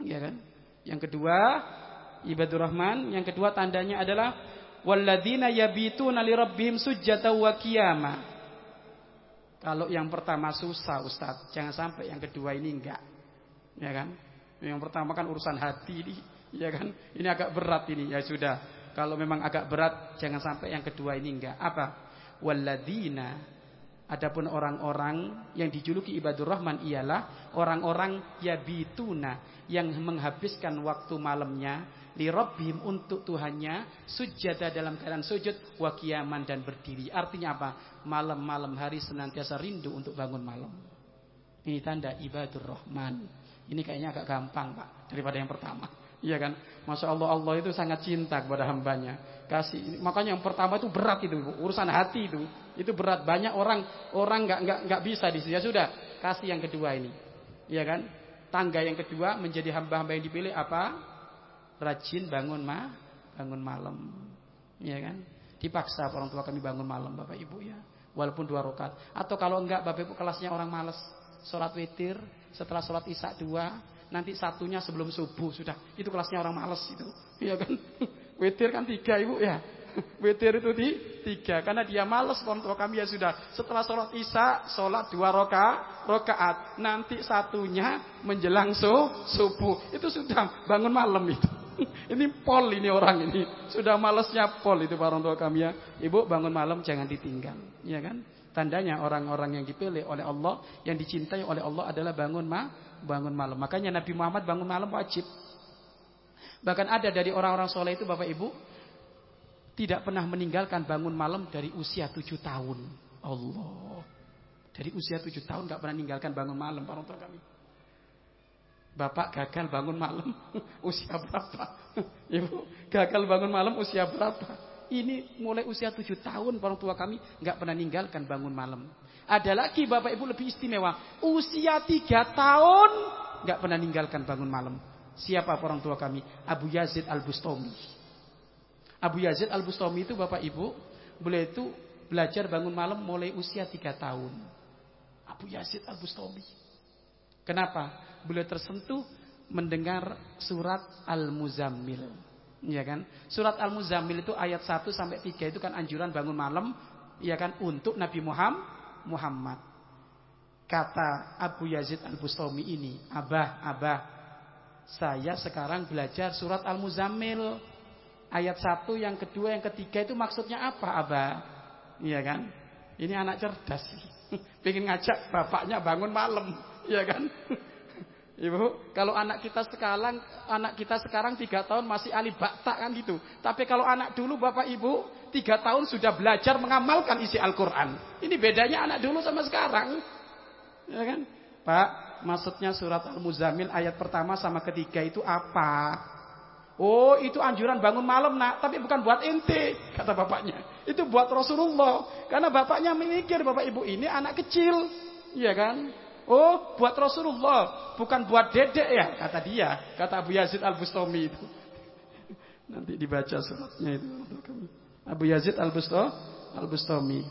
ya kan yang kedua ibadur rahman yang kedua tandanya adalah walladzina yabituna lirabbihim sujjata wa qiyama kalau yang pertama susah Ustaz jangan sampai yang kedua ini enggak ya kan yang pertama kan urusan hati ini Ya kan? Ini agak berat ini. Ya sudah. Kalau memang agak berat, jangan sampai yang kedua ini enggak. Apa? Walladina. Adapun orang-orang yang dijuluki ibadur rahman ialah orang-orang yabituna yang menghabiskan waktu malamnya li rabbihim untuk Tuhannya sujada dalam keadaan sujud wa kiaman dan berdiri. Artinya apa? Malam-malam hari senantiasa rindu untuk bangun malam. Ini tanda ibadur rahman. Ini kayaknya agak gampang, Pak, daripada yang pertama. Iya kan? Masya Allah Allah itu sangat cinta kepada hambanya. Kasih. Makanya yang pertama itu berat itu, urusan hati itu. Itu berat. Banyak orang orang nggak nggak nggak bisa di Ya sudah, kasih yang kedua ini. Iya kan? Tangga yang kedua menjadi hamba-hamba yang dipilih apa? Rajin bangun ma, bangun malam. Iya kan? Dipaksa orang tua kami bangun malam Bapak Ibu ya. Walaupun dua rakaat. Atau kalau enggak Bapak Ibu kelasnya orang malas. Sholat witir setelah sholat isya dua nanti satunya sebelum subuh sudah. Itu kelasnya orang males itu. Iya kan? [laughs] Witir kan tiga ibu ya. [laughs] Witir itu di tiga karena dia males tua kami ya sudah setelah sholat isya sholat dua roka rokaat nanti satunya menjelang su, subuh itu sudah bangun malam itu [laughs] ini pol ini orang ini sudah malesnya pol itu para orang tua kami ya ibu bangun malam jangan ditinggal ya kan tandanya orang-orang yang dipilih oleh Allah yang dicintai oleh Allah adalah bangun ma bangun malam. Makanya Nabi Muhammad bangun malam wajib. Bahkan ada dari orang-orang soleh itu Bapak Ibu tidak pernah meninggalkan bangun malam dari usia tujuh tahun. Allah. Dari usia tujuh tahun nggak pernah meninggalkan bangun malam para orang kami. Bapak gagal bangun malam [laughs] usia berapa? [laughs] Ibu gagal bangun malam usia berapa? Ini mulai usia tujuh tahun orang tua kami nggak pernah meninggalkan bangun malam. Ada lagi Bapak Ibu lebih istimewa. Usia tiga tahun nggak pernah meninggalkan bangun malam. Siapa orang tua kami? Abu Yazid Al Bustami. Abu Yazid Al Bustami itu Bapak Ibu, beliau itu belajar bangun malam mulai usia tiga tahun. Abu Yazid Al Bustami. Kenapa? Beliau tersentuh mendengar surat Al Muzammil. Ya kan? Surat Al Muzammil itu ayat 1 sampai 3 itu kan anjuran bangun malam ya kan untuk Nabi Muhammad Muhammad. Kata Abu Yazid Al-Bustami ini, Abah, Abah, saya sekarang belajar surat Al-Muzammil. Ayat satu, yang kedua, yang ketiga itu maksudnya apa, Abah? Iya kan? Ini anak cerdas. [laughs] Pengen ngajak bapaknya bangun malam. Iya kan? [laughs] Ibu, kalau anak kita sekarang, anak kita sekarang tiga tahun masih ahli bakta kan gitu. Tapi kalau anak dulu bapak ibu tiga tahun sudah belajar mengamalkan isi Al-Quran. Ini bedanya anak dulu sama sekarang. Ya kan? Pak, maksudnya surat Al-Muzamil ayat pertama sama ketiga itu apa? Oh, itu anjuran bangun malam nak, tapi bukan buat ente, kata bapaknya. Itu buat Rasulullah. Karena bapaknya memikir, bapak ibu ini anak kecil. Iya kan? Oh, buat Rasulullah, bukan buat dedek ya, kata dia, kata Abu Yazid Al-Bustami itu. [laughs] Nanti dibaca suratnya itu. Abu Yazid Al-Bustami.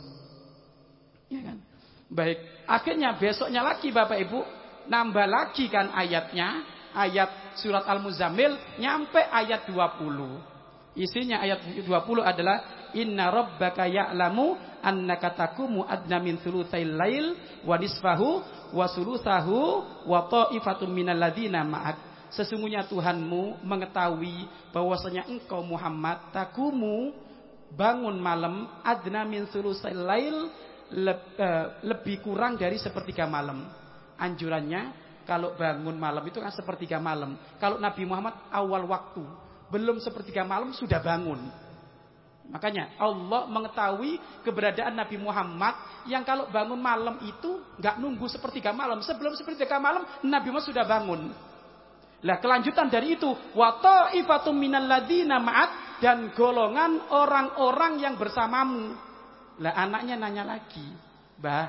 Ya kan? Baik, akhirnya besoknya lagi Bapak Ibu nambah lagi kan ayatnya, ayat surat Al-Muzammil nyampe ayat 20. Isinya ayat 20 adalah inna rabbaka ya'lamu annaka taqumu adna min thulutsail lail wa nisfahu wa sulusahu wa ta'ifatun minal ladina ma'ak. Sesungguhnya Tuhanmu mengetahui bahwasanya engkau Muhammad takumu bangun malam adna min sulusail lail eh, lebih kurang dari sepertiga malam. Anjurannya kalau bangun malam itu kan sepertiga malam. Kalau Nabi Muhammad awal waktu belum sepertiga malam sudah bangun. Makanya Allah mengetahui keberadaan Nabi Muhammad yang kalau bangun malam itu nggak nunggu sepertiga malam. Sebelum sepertiga malam Nabi Muhammad sudah bangun. Lah kelanjutan dari itu wa ta'ifatum minal ladina ma'at dan golongan orang-orang yang bersamamu. Lah anaknya nanya lagi, "Bah,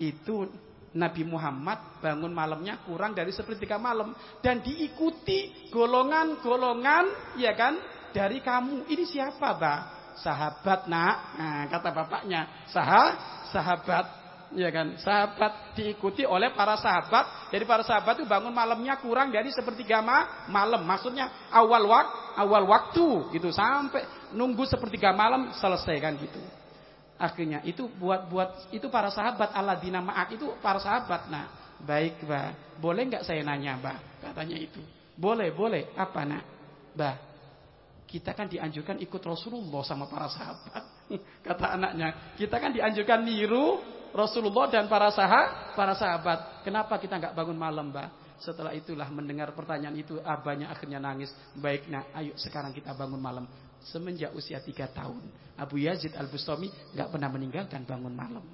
itu Nabi Muhammad bangun malamnya kurang dari sepertiga malam dan diikuti golongan-golongan ya kan dari kamu. Ini siapa, Bah? Sahabat, Nak. Nah, kata bapaknya, sah sahabat. Ya kan? Sahabat diikuti oleh para sahabat. Jadi para sahabat itu bangun malamnya kurang dari sepertiga ma malam. Maksudnya awal waktu, awal waktu gitu sampai nunggu sepertiga malam selesai kan gitu. Akhirnya itu buat buat itu para sahabat Aladina Ma'ak itu para sahabat. Nah, baik, Mbak. Boleh nggak saya nanya, Mbak? Katanya itu. Boleh, boleh. Apa, Nak? Mbak, kita kan dianjurkan ikut Rasulullah sama para sahabat. [laughs] Kata anaknya, kita kan dianjurkan niru Rasulullah dan para sahabat, para sahabat. Kenapa kita nggak bangun malam, Mbak? Setelah itulah mendengar pertanyaan itu, abahnya akhirnya nangis. Baik, nak, ayo sekarang kita bangun malam. Semenjak usia tiga tahun, Abu Yazid Al Bustami nggak pernah meninggalkan bangun malam.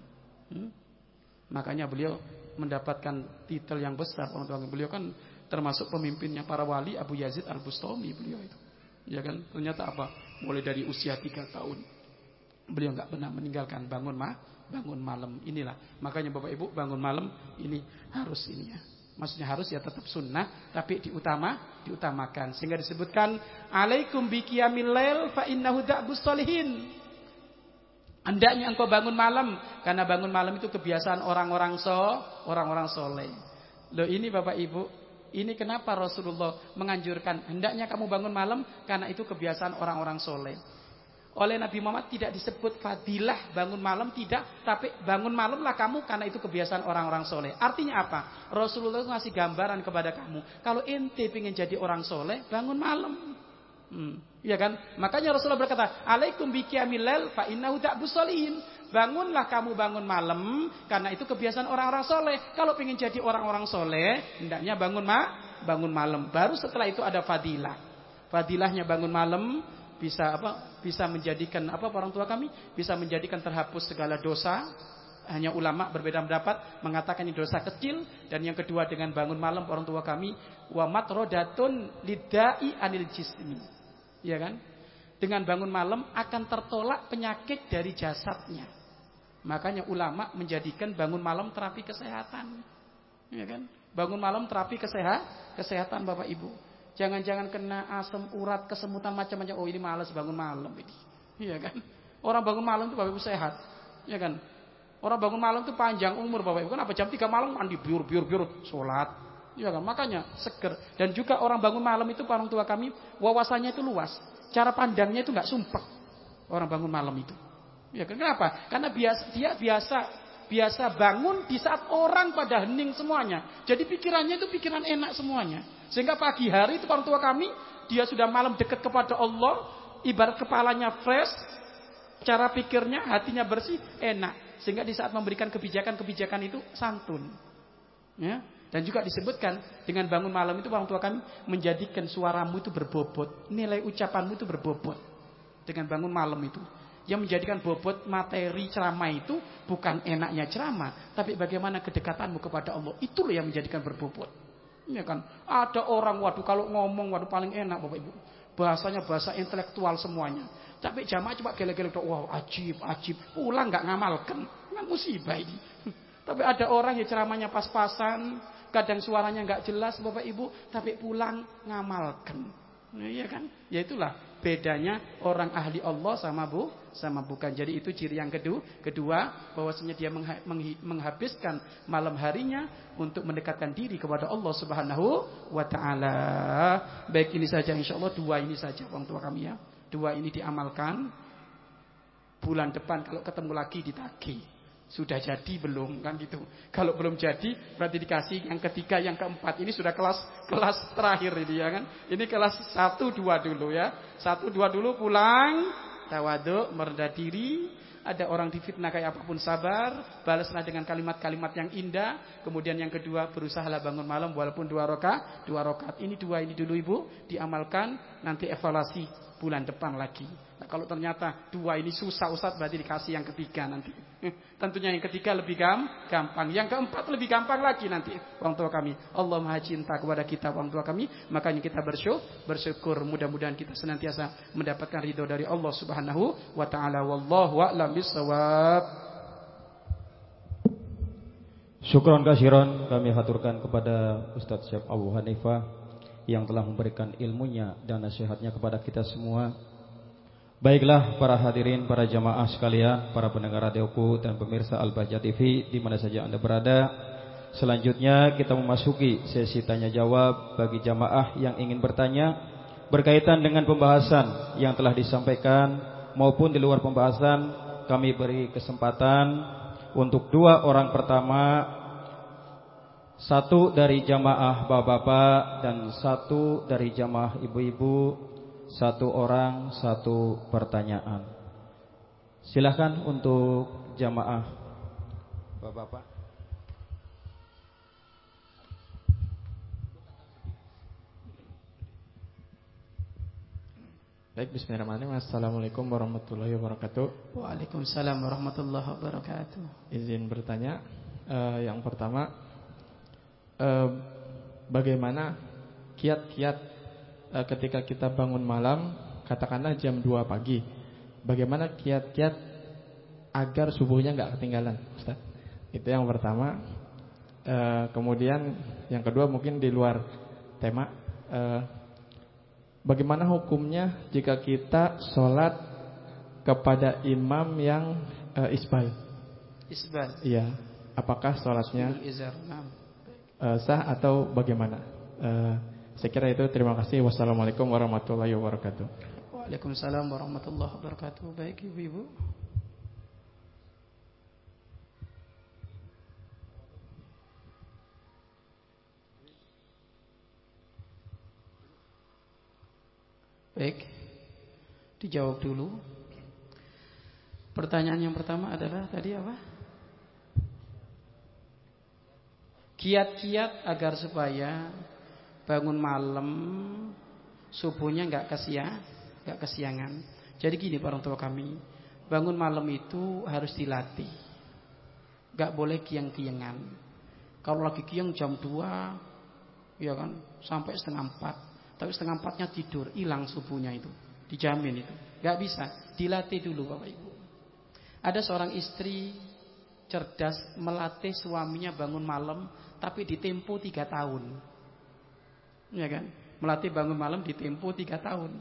Hmm? Makanya beliau mendapatkan titel yang besar. Beliau kan termasuk pemimpinnya para wali Abu Yazid Al Bustami beliau itu. Ya kan? Ternyata apa? Mulai dari usia tiga tahun. Beliau nggak pernah meninggalkan bangun ma, bangun malam. Inilah. Makanya Bapak Ibu bangun malam ini harus ini ya. Maksudnya harus ya tetap sunnah tapi diutama diutamakan sehingga disebutkan alaikum biqiyamil lail fa innahu da'bus solihin. Hendaknya engkau bangun malam karena bangun malam itu kebiasaan orang-orang so, orang-orang soleh. Loh ini Bapak Ibu ini kenapa Rasulullah menganjurkan hendaknya kamu bangun malam karena itu kebiasaan orang-orang soleh. Oleh Nabi Muhammad tidak disebut fadilah bangun malam tidak, tapi bangun malamlah kamu karena itu kebiasaan orang-orang soleh. Artinya apa? Rasulullah ngasih gambaran kepada kamu. Kalau ente ingin jadi orang soleh, bangun malam. Hmm, ya kan? Makanya Rasulullah berkata, "Alaikum biqiyamil fa innahu da'bus Bangunlah kamu bangun malam karena itu kebiasaan orang-orang soleh. Kalau ingin jadi orang-orang soleh, hendaknya bangun ma bangun malam. Baru setelah itu ada fadilah. Fadilahnya bangun malam bisa apa? Bisa menjadikan apa orang tua kami bisa menjadikan terhapus segala dosa. Hanya ulama berbeda pendapat mengatakan ini dosa kecil dan yang kedua dengan bangun malam orang tua kami wa matrodatun lidai anil jismi. Ya kan? Dengan bangun malam akan tertolak penyakit dari jasadnya. Makanya ulama menjadikan bangun malam terapi kesehatan. Ya kan? Bangun malam terapi kesehat, kesehatan Bapak Ibu. Jangan-jangan kena asam urat, kesemutan macam-macam. Oh, ini malas bangun malam ini. Iya kan? Orang bangun malam itu Bapak Ibu sehat. Ya kan? Orang bangun malam itu panjang umur Bapak Ibu. Kan apa jam 3 malam mandi biur biur biur salat. Ya kan? Makanya seger. Dan juga orang bangun malam itu orang tua kami wawasannya itu luas. Cara pandangnya itu nggak sumpah. Orang bangun malam itu. Ya kenapa? Karena biasa dia biasa biasa bangun di saat orang pada hening semuanya. Jadi pikirannya itu pikiran enak semuanya. Sehingga pagi hari itu orang tua kami dia sudah malam dekat kepada Allah, ibarat kepalanya fresh, cara pikirnya, hatinya bersih, enak. Sehingga di saat memberikan kebijakan-kebijakan itu santun. Ya. Dan juga disebutkan dengan bangun malam itu orang tua kami menjadikan suaramu itu berbobot, nilai ucapanmu itu berbobot dengan bangun malam itu yang menjadikan bobot materi ceramah itu bukan enaknya ceramah, tapi bagaimana kedekatanmu kepada Allah. Itu loh yang menjadikan berbobot. Ya kan? Ada orang waduh kalau ngomong waduh paling enak Bapak Ibu. Bahasanya bahasa intelektual semuanya. Tapi jamaah coba gele-gele wow ajib, ajib. Pulang nggak ngamalkan. Kan musibah ini. [laughs] Tapi ada orang yang ceramahnya pas-pasan, kadang suaranya nggak jelas Bapak Ibu, tapi pulang ngamalkan. Iya kan? Ya itulah bedanya orang ahli Allah sama bu sama bukan. Jadi itu ciri yang kedua, kedua bahwasanya dia menghabiskan malam harinya untuk mendekatkan diri kepada Allah Subhanahu wa taala. Baik ini saja insyaallah dua ini saja orang tua kami ya. Dua ini diamalkan. Bulan depan kalau ketemu lagi ditagih. Sudah jadi belum kan gitu. Kalau belum jadi berarti dikasih yang ketiga, yang keempat. Ini sudah kelas kelas terakhir ini ya kan. Ini kelas satu dua dulu ya. Satu dua dulu pulang, tawaduk, merendah diri, ada orang difitnah kayak apa pun sabar, balaslah dengan kalimat-kalimat yang indah. Kemudian yang kedua berusahalah bangun malam walaupun dua rokat, dua rokat. Ini dua ini dulu ibu diamalkan, nanti evaluasi bulan depan lagi. Nah, kalau ternyata dua ini susah Ustaz berarti dikasih yang ketiga nanti. Eh, tentunya yang ketiga lebih gampang. Yang keempat lebih gampang lagi nanti orang tua kami. Allah Maha cinta kepada kita orang tua kami, makanya kita bersyukur, bersyukur mudah-mudahan kita senantiasa mendapatkan ridho dari Allah Subhanahu wa taala. Wallahu a'lam bissawab. Syukron kasiron kami haturkan kepada Ustadz Syekh Abu Hanifah yang telah memberikan ilmunya dan nasihatnya kepada kita semua. Baiklah para hadirin, para jamaah sekalian, para pendengar radioku dan pemirsa Al-Bahjah TV di mana saja Anda berada. Selanjutnya kita memasuki sesi tanya jawab bagi jamaah yang ingin bertanya berkaitan dengan pembahasan yang telah disampaikan maupun di luar pembahasan kami beri kesempatan untuk dua orang pertama satu dari jamaah bapak-bapak dan satu dari jamaah ibu-ibu satu orang satu pertanyaan. Silahkan untuk jamaah Bapak-bapak. Baik, bismillahirrahmanirrahim. Assalamualaikum warahmatullahi wabarakatuh. Waalaikumsalam warahmatullahi wabarakatuh. Izin bertanya, uh, yang pertama, uh, bagaimana kiat-kiat ketika kita bangun malam, katakanlah jam 2 pagi, bagaimana kiat-kiat agar subuhnya nggak ketinggalan, Ustaz? Itu yang pertama. E, kemudian yang kedua mungkin di luar tema, e, bagaimana hukumnya jika kita sholat kepada imam yang e, isbal? Isbal. Iya. Apakah sholatnya e, sah atau bagaimana? E, saya kira itu terima kasih. Wassalamualaikum warahmatullahi wabarakatuh. Waalaikumsalam warahmatullahi wabarakatuh. Baik ibu-ibu. Baik. Dijawab dulu. Pertanyaan yang pertama adalah tadi apa? Kiat-kiat agar supaya bangun malam subuhnya nggak kesia nggak kesiangan. Jadi gini orang tua kami bangun malam itu harus dilatih. Nggak boleh kiang-kiangan. Kalau lagi kiang jam 2 ya kan sampai setengah empat. Tapi setengah empatnya tidur hilang subuhnya itu dijamin itu. Nggak bisa dilatih dulu bapak ibu. Ada seorang istri cerdas melatih suaminya bangun malam tapi ditempo tiga tahun Ya kan? Melatih bangun malam ditempo tiga tahun.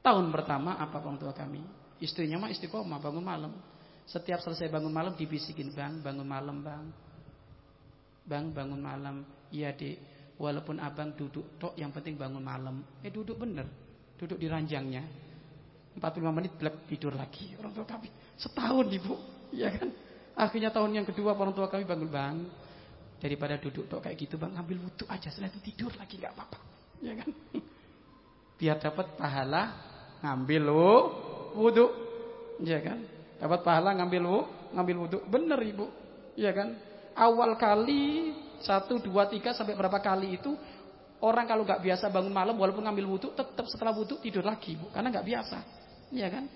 Tahun pertama apa orang tua kami? Istrinya mah istiqomah bangun malam. Setiap selesai bangun malam dibisikin bang, bangun malam bang, bang bangun malam. Iya dek, walaupun abang duduk tok yang penting bangun malam. Eh duduk bener, duduk di ranjangnya. 45 menit belak tidur lagi orang tua kami. Setahun ibu, ya kan? Akhirnya tahun yang kedua orang tua kami bangun bang, Daripada duduk tok kayak gitu bang, ambil wudhu aja setelah itu tidur lagi nggak apa-apa, [laughs] ya kan? Biar dapat pahala ngambil lo wudhu, ya kan? Dapat pahala ngambil lo, ngambil wudhu, bener ibu, ya kan? Awal kali satu, dua, tiga sampai berapa kali itu orang kalau nggak biasa bangun malam walaupun ngambil wudhu tetap setelah wudhu tidur lagi bu, karena nggak biasa, ya kan?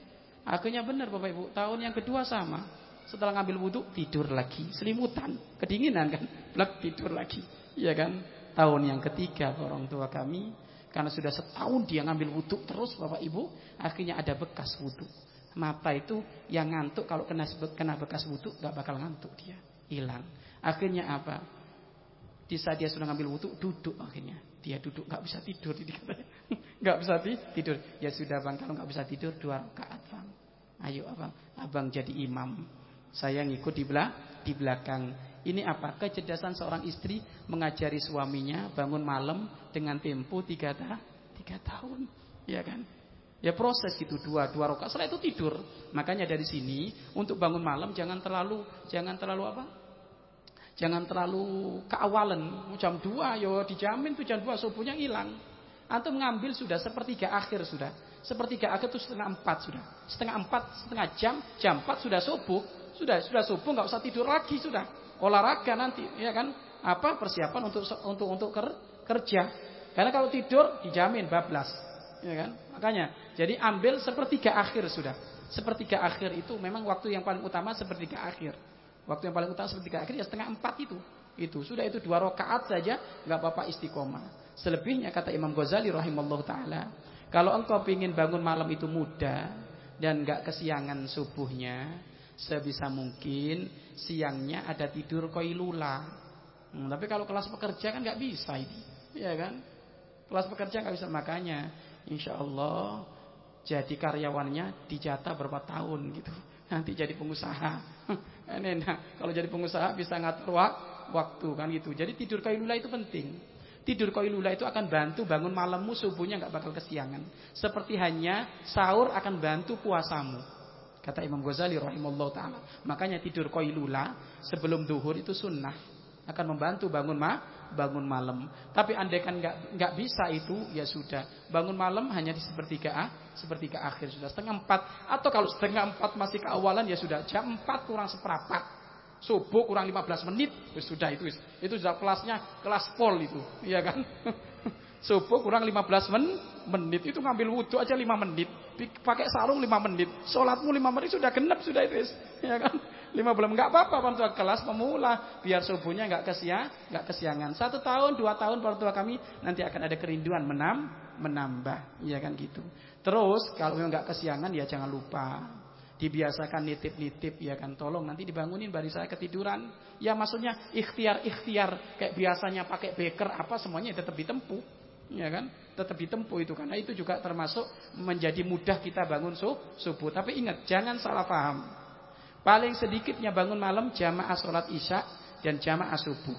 Akhirnya benar bapak ibu, tahun yang kedua sama. Setelah ngambil wudhu tidur lagi, selimutan, kedinginan kan, blak tidur lagi, iya kan? Tahun yang ketiga orang tua kami, karena sudah setahun dia ngambil wudhu terus bapak ibu, akhirnya ada bekas wudhu. Mata itu yang ngantuk kalau kena kena bekas wudhu nggak bakal ngantuk dia, hilang. Akhirnya apa? Di saat dia sudah ngambil wudhu duduk akhirnya. Dia duduk nggak bisa tidur [laughs] nggak bisa tidur. Ya sudah bang kalau nggak bisa tidur dua rakaat bang. Ayo abang. Abang jadi imam saya ngikut di belakang, di belakang. Ini apa? Kecerdasan seorang istri mengajari suaminya bangun malam dengan tempo tiga, ta tahun. Ya kan? Ya proses gitu dua dua. Setelah itu tidur. Makanya dari sini untuk bangun malam jangan terlalu jangan terlalu apa? Jangan terlalu keawalan. Jam 2 yo dijamin tuh jam 2 subuhnya hilang. Antum ngambil sudah sepertiga akhir sudah. Sepertiga akhir itu setengah empat sudah. Setengah empat, setengah jam, jam empat sudah subuh. Sudah, sudah subuh nggak usah tidur lagi sudah. Olahraga nanti, ya kan? Apa persiapan untuk untuk untuk kerja. Karena kalau tidur dijamin bablas, ya kan? Makanya, jadi ambil sepertiga akhir sudah. Sepertiga akhir itu memang waktu yang paling utama sepertiga akhir. Waktu yang paling utama sepertiga akhir ya setengah empat itu. Itu sudah itu dua rakaat saja nggak apa-apa istiqomah. Selebihnya kata Imam Ghazali rahimahullah taala, kalau engkau ingin bangun malam itu mudah dan nggak kesiangan subuhnya, sebisa mungkin siangnya ada tidur koilula. Hmm, tapi kalau kelas pekerja kan nggak bisa ini, ya kan? Kelas pekerja nggak bisa makanya, insya Allah jadi karyawannya dijatah berapa tahun gitu. [laughs] Nanti jadi pengusaha. [laughs] Enak. Kalau jadi pengusaha bisa ngatur waktu kan gitu. Jadi tidur kailula itu penting. Tidur koilula itu akan bantu bangun malammu subuhnya nggak bakal kesiangan. Seperti hanya sahur akan bantu puasamu. Kata Imam Ghazali rahimahullah taala. Makanya tidur koilula sebelum duhur itu sunnah. Akan membantu bangun ma bangun malam. Tapi andai kan nggak nggak bisa itu ya sudah. Bangun malam hanya di sepertiga a sepertiga akhir sudah. Setengah empat. Atau kalau setengah empat masih keawalan ya sudah. Jam empat kurang seperempat Subuh kurang 15 menit, wis sudah itu. Itu sudah kelasnya kelas pol itu, iya kan? [laughs] Subuh kurang 15 men, menit. Itu ngambil wudhu aja 5 menit, pakai sarung 5 menit, sholatmu 5 menit sudah genep sudah itu, [laughs] ya kan? 5 bulan. Nggak apa-apa orang kelas pemula, biar subuhnya nggak kesia, nggak kesiangan. Satu tahun, dua tahun orang tua kami nanti akan ada kerinduan menam, menambah, iya kan gitu. Terus kalau memang nggak kesiangan ya jangan lupa. Dibiasakan nitip-nitip ya kan. Tolong nanti dibangunin bari saya ketiduran. Ya maksudnya ikhtiar-ikhtiar. Kayak biasanya pakai beker apa semuanya tetap ditempuh ya kan? Tetap ditempuh itu. Karena itu juga termasuk menjadi mudah kita bangun subuh. Tapi ingat jangan salah paham. Paling sedikitnya bangun malam jamaah sholat isya dan jamaah subuh.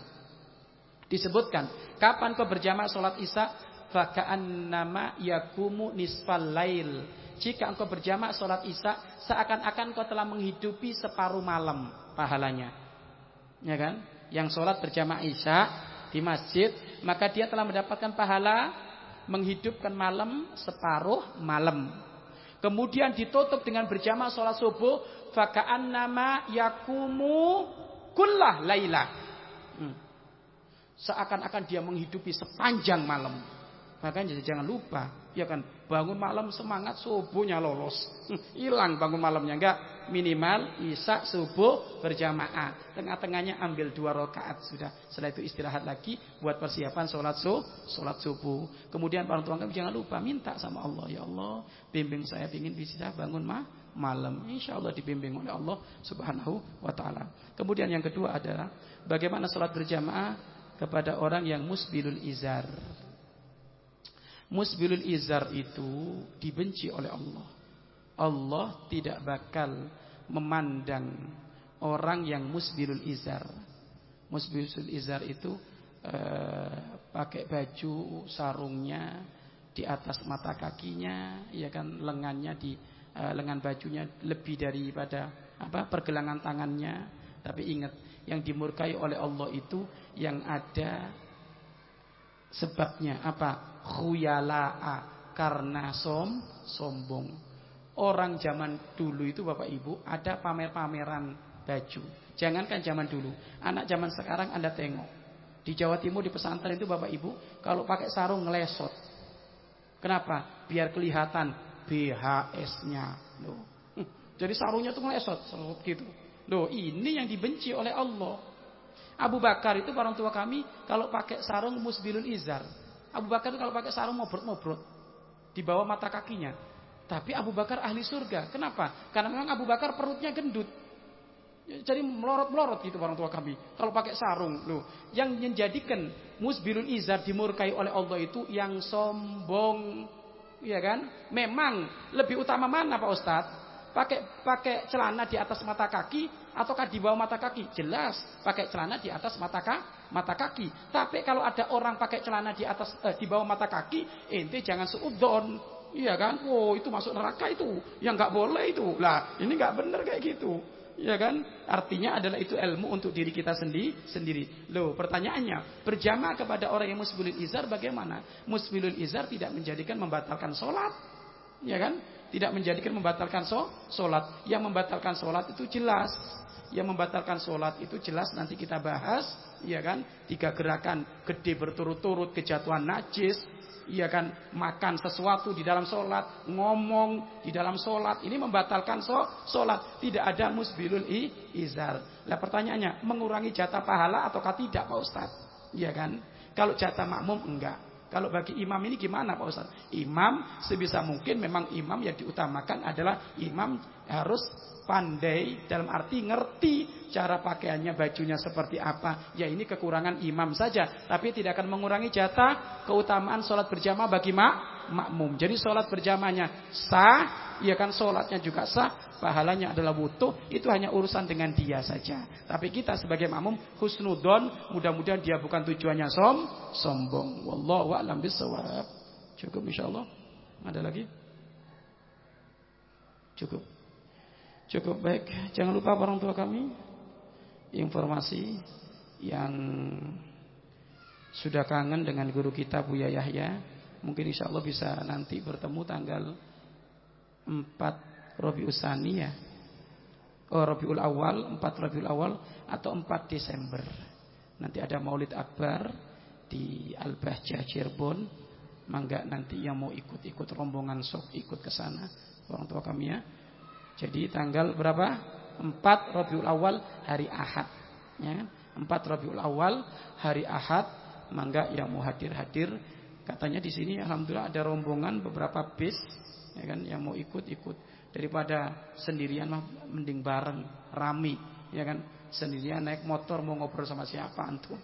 Disebutkan kapan kau berjamaah sholat isya? Fakaan nama yakumu nisfal lail. Jika engkau berjamaah sholat isya seakan-akan kau telah menghidupi separuh malam pahalanya. Ya kan? Yang sholat berjamaah isya di masjid, maka dia telah mendapatkan pahala menghidupkan malam separuh malam. Kemudian ditutup dengan berjamaah sholat subuh, fakaan nama yakumu kullah laila. Hmm. Seakan-akan dia menghidupi sepanjang malam. Makanya jangan lupa, ya kan bangun malam semangat subuhnya lolos. Hilang bangun malamnya enggak minimal isak subuh berjamaah. Tengah-tengahnya ambil dua rakaat sudah. Setelah itu istirahat lagi buat persiapan sholat su, sholat subuh. Kemudian para tua jangan lupa minta sama Allah, ya Allah, bimbing saya ingin bisa bangun ma malam. Insya Allah dibimbing oleh Allah Subhanahu wa taala. Kemudian yang kedua adalah bagaimana sholat berjamaah kepada orang yang musbilul izar. Musbilul izar itu dibenci oleh Allah. Allah tidak bakal memandang orang yang musbilul izar. Musbilul izar itu eh, pakai baju sarungnya di atas mata kakinya, ya kan lengannya di eh, lengan bajunya lebih daripada apa pergelangan tangannya. Tapi ingat, yang dimurkai oleh Allah itu yang ada sebabnya apa? Khuyala'a karena som sombong. Orang zaman dulu itu Bapak Ibu ada pamer-pameran baju. Jangankan zaman dulu, anak zaman sekarang Anda tengok. Di Jawa Timur di pesantren itu Bapak Ibu kalau pakai sarung ngelesot. Kenapa? Biar kelihatan BHS-nya. Loh. Jadi sarungnya tuh ngelesot gitu. Loh, ini yang dibenci oleh Allah. Abu Bakar itu orang tua kami kalau pakai sarung musbilul izar. Abu Bakar itu kalau pakai sarung mobrot-mobrot di bawah mata kakinya. Tapi Abu Bakar ahli surga. Kenapa? Karena memang Abu Bakar perutnya gendut. Jadi melorot-melorot gitu orang tua kami. Kalau pakai sarung, loh. Yang menjadikan musbirul izar dimurkai oleh Allah itu yang sombong, ya kan? Memang lebih utama mana Pak Ustadz? Pakai pakai celana di atas mata kaki ataukah di bawah mata kaki? Jelas, pakai celana di atas mata kaki mata kaki. Tapi kalau ada orang pakai celana di atas eh, di bawah mata kaki, ente jangan seudon. Iya kan? Oh, itu masuk neraka itu. Yang nggak boleh itu. Lah, ini nggak benar kayak gitu. Ya kan? Artinya adalah itu ilmu untuk diri kita sendiri. sendiri. Loh, pertanyaannya, berjamaah kepada orang yang musbilul izar bagaimana? Musbilul izar tidak menjadikan membatalkan sholat. Ya kan? Tidak menjadikan membatalkan so, sholat. Yang membatalkan sholat itu jelas. Yang membatalkan sholat itu jelas nanti kita bahas. Ya kan? Tiga gerakan gede berturut-turut kejatuhan najis iya kan makan sesuatu di dalam sholat, ngomong di dalam sholat, ini membatalkan so, sholat. Tidak ada musbilul i, izar. Nah pertanyaannya, mengurangi jatah pahala ataukah tidak Pak Ustadz? Iya kan? Kalau jatah makmum enggak. Kalau bagi imam ini gimana Pak Ustadz? Imam sebisa mungkin memang imam yang diutamakan adalah imam harus pandai dalam arti ngerti cara pakaiannya bajunya seperti apa ya ini kekurangan imam saja tapi tidak akan mengurangi jatah keutamaan sholat berjamaah bagi mak makmum jadi sholat berjamaahnya sah ya kan sholatnya juga sah pahalanya adalah butuh itu hanya urusan dengan dia saja. Tapi kita sebagai makmum husnudon mudah-mudahan dia bukan tujuannya som sombong. Wallahu a'lam bisawab cukup insyaallah. Ada lagi? Cukup. Cukup baik. Jangan lupa orang tua kami informasi yang sudah kangen dengan guru kita Buya Yahya. Mungkin insya Allah bisa nanti bertemu tanggal 4 Rabiul Usani ya. Oh Rabiul Awal, 4 Rabiul Awal atau 4 Desember. Nanti ada Maulid Akbar di Al-Bahjah Cirebon. Mangga nanti yang mau ikut-ikut rombongan sok ikut ke sana orang tua kami ya. Jadi tanggal berapa? 4 Rabiul Awal hari Ahad. Ya, 4 kan? Rabiul Awal hari Ahad. Mangga yang mau hadir-hadir. Katanya di sini alhamdulillah ada rombongan beberapa bis ya kan yang mau ikut-ikut. Daripada sendirian mah mending bareng, rami, ya kan? Sendirian naik motor mau ngobrol sama siapa antum?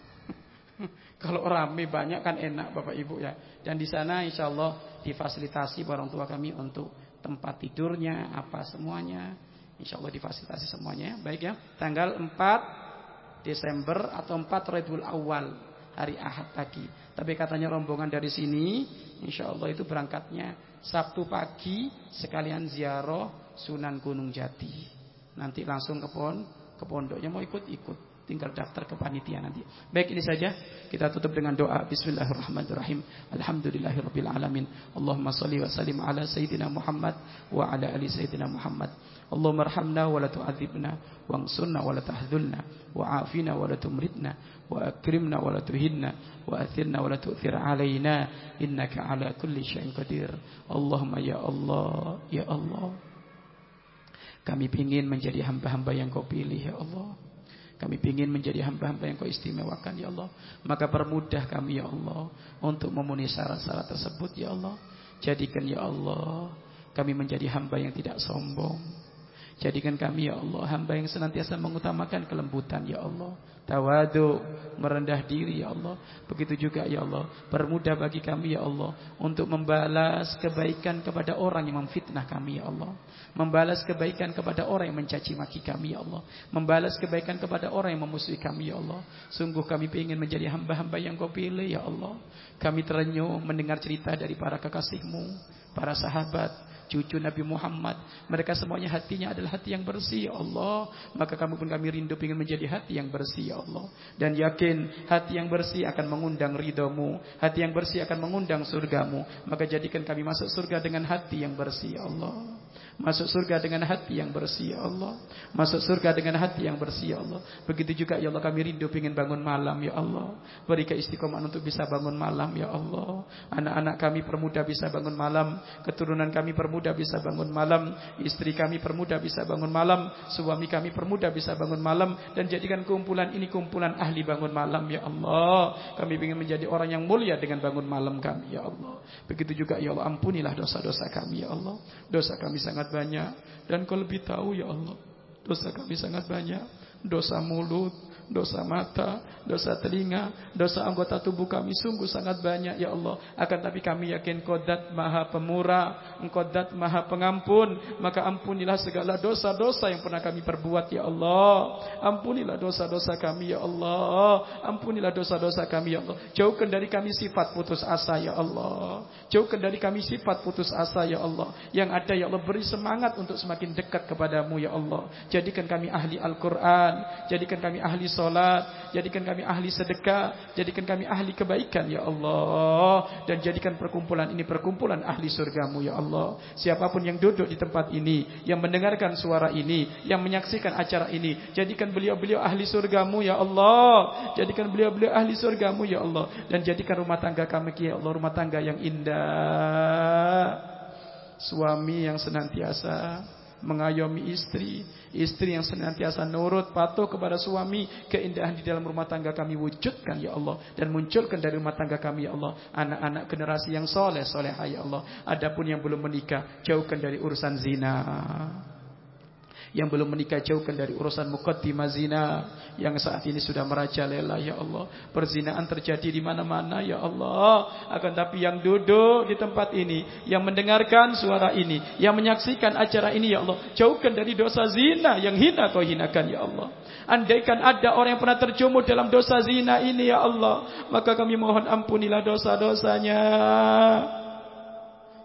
[laughs] Kalau rame banyak kan enak Bapak Ibu ya. Dan di sana insya Allah difasilitasi orang tua kami untuk tempat tidurnya, apa semuanya. Insya Allah difasilitasi semuanya. Baik ya. Tanggal 4 Desember atau 4 Rabiul Awal hari Ahad pagi. Tapi katanya rombongan dari sini, insya Allah itu berangkatnya Sabtu pagi sekalian ziarah Sunan Gunung Jati. Nanti langsung ke pon, ke pondoknya mau ikut-ikut tinggal daftar ke panitia nanti. Baik ini saja kita tutup dengan doa Bismillahirrahmanirrahim. Alhamdulillahirabbil alamin. Allahumma shalli wa sallim ala sayyidina Muhammad wa ala ali sayyidina Muhammad. Allahumma arhamna wa la tu'adzibna ansurna wa la tahdzulna wa afina wa la tumritna wa akrimna wa la tuhinna wa athirna wa la tu'thir alaina innaka ala kulli syai'in qadir. Allahumma ya Allah ya Allah. Kami ingin menjadi hamba-hamba yang kau pilih ya Allah. Kami ingin menjadi hamba-hamba yang kau istimewakan ya Allah. Maka permudah kami ya Allah. Untuk memenuhi syarat-syarat tersebut ya Allah. Jadikan ya Allah. Kami menjadi hamba yang tidak sombong. Jadikan kami ya Allah. Hamba yang senantiasa mengutamakan kelembutan ya Allah. Tawadu. Merendah diri ya Allah. Begitu juga ya Allah. Permudah bagi kami ya Allah. Untuk membalas kebaikan kepada orang yang memfitnah kami ya Allah. Membalas kebaikan kepada orang yang mencaci maki kami ya Allah. Membalas kebaikan kepada orang yang memusuhi kami ya Allah. Sungguh kami ingin menjadi hamba-hamba yang kau pilih ya Allah. Kami terenyuh mendengar cerita dari para kekasihmu. Para sahabat cucu Nabi Muhammad. Mereka semuanya hatinya adalah hati yang bersih ya Allah. Maka kami pun kami rindu ingin menjadi hati yang bersih ya Allah. Dan yakin hati yang bersih akan mengundang ridhamu. Hati yang bersih akan mengundang surgamu. Maka jadikan kami masuk surga dengan hati yang bersih ya Allah. Masuk surga dengan hati yang bersih ya Allah. Masuk surga dengan hati yang bersih ya Allah. Begitu juga ya Allah kami rindu ingin bangun malam ya Allah. Beri keistiqomah untuk bisa bangun malam ya Allah. Anak-anak kami permudah bisa bangun malam. Keturunan kami permudah bisa bangun malam. Istri kami permudah bisa bangun malam. Suami kami permudah bisa bangun malam. Dan jadikan kumpulan ini kumpulan ahli bangun malam ya Allah. Kami ingin menjadi orang yang mulia dengan bangun malam kami ya Allah. Begitu juga ya Allah ampunilah dosa-dosa kami ya Allah. Dosa kami sangat banyak dan kau lebih tahu ya Allah. Dosa kami sangat banyak. Dosa mulut, dosa mata, dosa telinga, dosa anggota tubuh kami sungguh sangat banyak ya Allah. Akan tapi kami yakin Kodat Maha Pemurah, Engkau Dat Maha Pengampun, maka ampunilah segala dosa-dosa yang pernah kami perbuat ya Allah. Ampunilah dosa-dosa kami ya Allah. Ampunilah dosa-dosa kami ya Allah. Jauhkan dari kami sifat putus asa ya Allah. Jauhkan dari kami sifat putus asa ya Allah. Yang ada ya Allah beri semangat untuk semakin dekat kepadamu ya Allah. Jadikan kami ahli Al-Quran. Jadikan kami ahli sholat. Jadikan kami ahli sedekah. Jadikan kami ahli kebaikan ya Allah. Dan jadikan perkumpulan ini perkumpulan ahli surgamu ya Allah. Siapa pun yang duduk di tempat ini. Yang mendengarkan suara ini. Yang menyaksikan acara ini. Jadikan beliau-beliau ahli surgamu ya Allah. Jadikan beliau-beliau ahli surgamu ya Allah. Dan jadikan rumah tangga kami ya Allah. Rumah tangga yang indah. Suami yang senantiasa mengayomi istri, istri yang senantiasa nurut patuh kepada suami, keindahan di dalam rumah tangga kami wujudkan ya Allah dan munculkan dari rumah tangga kami ya Allah anak-anak generasi yang soleh solehah ya Allah. Adapun yang belum menikah jauhkan dari urusan zina. Yang belum menikah jauhkan dari urusan muqaddimah zina yang saat ini sudah merajalela ya Allah. Perzinaan terjadi di mana-mana ya Allah. Akan tapi yang duduk di tempat ini, yang mendengarkan suara ini, yang menyaksikan acara ini ya Allah, jauhkan dari dosa zina yang hina kau hinakan ya Allah. Andaikan ada orang yang pernah terjumur dalam dosa zina ini ya Allah, maka kami mohon ampunilah dosa-dosanya.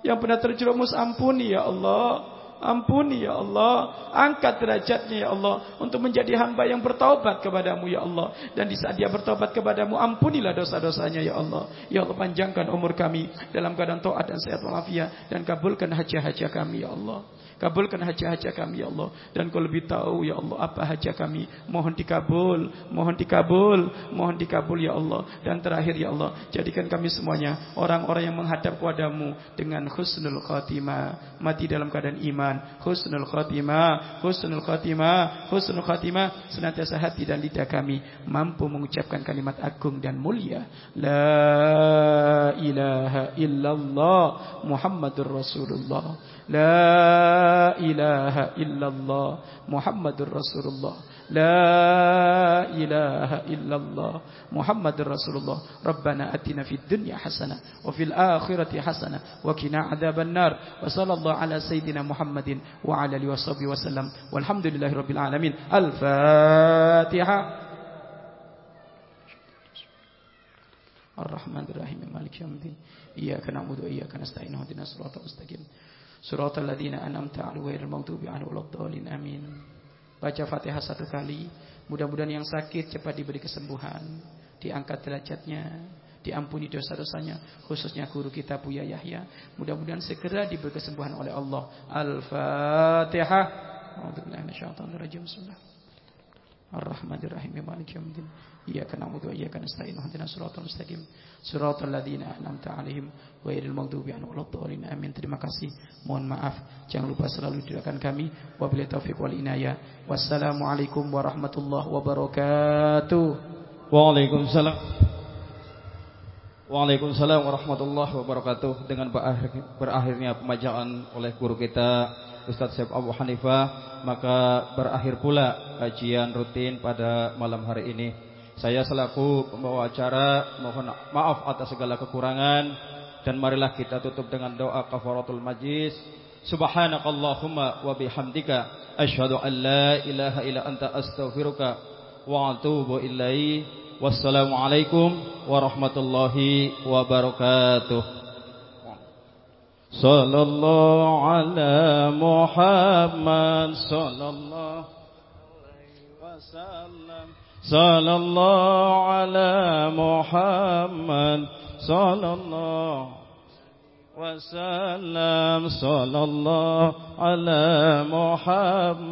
Yang pernah terjerumus ampuni ya Allah. Ampuni ya Allah. Angkat derajatnya ya Allah. Untuk menjadi hamba yang bertaubat kepadamu ya Allah. Dan di saat dia bertaubat kepadamu. Ampunilah dosa-dosanya ya Allah. Ya Allah panjangkan umur kami. Dalam keadaan taat dan sehat walafiat. Dan kabulkan hajah-hajah kami ya Allah. Kabulkan hajat-hajat kami ya Allah. Dan kau lebih tahu ya Allah apa hajat kami. Mohon dikabul mohon dikabul mohon dikabul ya Allah. Dan terakhir ya Allah jadikan kami semuanya orang-orang yang menghadap kepadamu dengan husnul khatimah. Mati dalam keadaan iman. Husnul khatimah husnul khatimah husnul khatimah. Senantiasa hati dan lidah kami mampu mengucapkan kalimat agung dan mulia. La ilaha illallah Muhammadur Rasulullah لا إله إلا الله محمد رسول الله. لا إله إلا الله محمد رسول الله. ربنا أتنا في الدنيا حسنة وفي الآخرة حسنة وكنا عذاب النار. وصلى الله على سيدنا محمد وعلى آله وصحبه وسلم. والحمد لله رب العالمين. الفاتحة. الرحمن الرحيم. مالك يوم الدين. إياك نعبد وإياك نستعين. اهدنا الصراط المستقيم. Suratul ladzina an'amta 'alaihim maghdubi 'alaihim. Amin. Baca Fatihah satu kali. Mudah-mudahan yang sakit cepat diberi kesembuhan, diangkat derajatnya, diampuni dosa-dosanya, khususnya guru kita Buya Yahya. Mudah-mudahan segera diberi kesembuhan oleh Allah. Al-Fatihah. A'udzubillahi minasyaitonir rajim. Bismillah. Ar-Rahmanir-Rahim Maliki yaumiddin. Na'budu wa iyyaka nasta'in. Ihdinas siratal mustaqim. Siratal ladzina an'amta 'alaihim ghairil maghdubi 'alaihim waladdallin. Amin. Terima kasih. Mohon maaf. Jangan lupa selalu doakan kami. Wabillahi taufiq wal inayah. Wassalamualaikum warahmatullahi wabarakatuh. Waalaikumsalam. Waalaikumsalam warahmatullahi wabarakatuh. Dengan berakhirnya pembacaan oleh guru kita Ustaz Syekh Abu Hanifah maka berakhir pula kajian rutin pada malam hari ini. Saya selaku pembawa acara mohon maaf atas segala kekurangan dan marilah kita tutup dengan doa kafaratul majlis. Subhanakallahumma wa bihamdika asyhadu an la ilaha illa anta astaghfiruka wa atubu ilaik. Wassalamualaikum warahmatullahi wabarakatuh. Sallallahu ala Muhammad sallallahu alaihi wasallam صلى الله على محمد صلى الله وسلم صلى الله على محمد.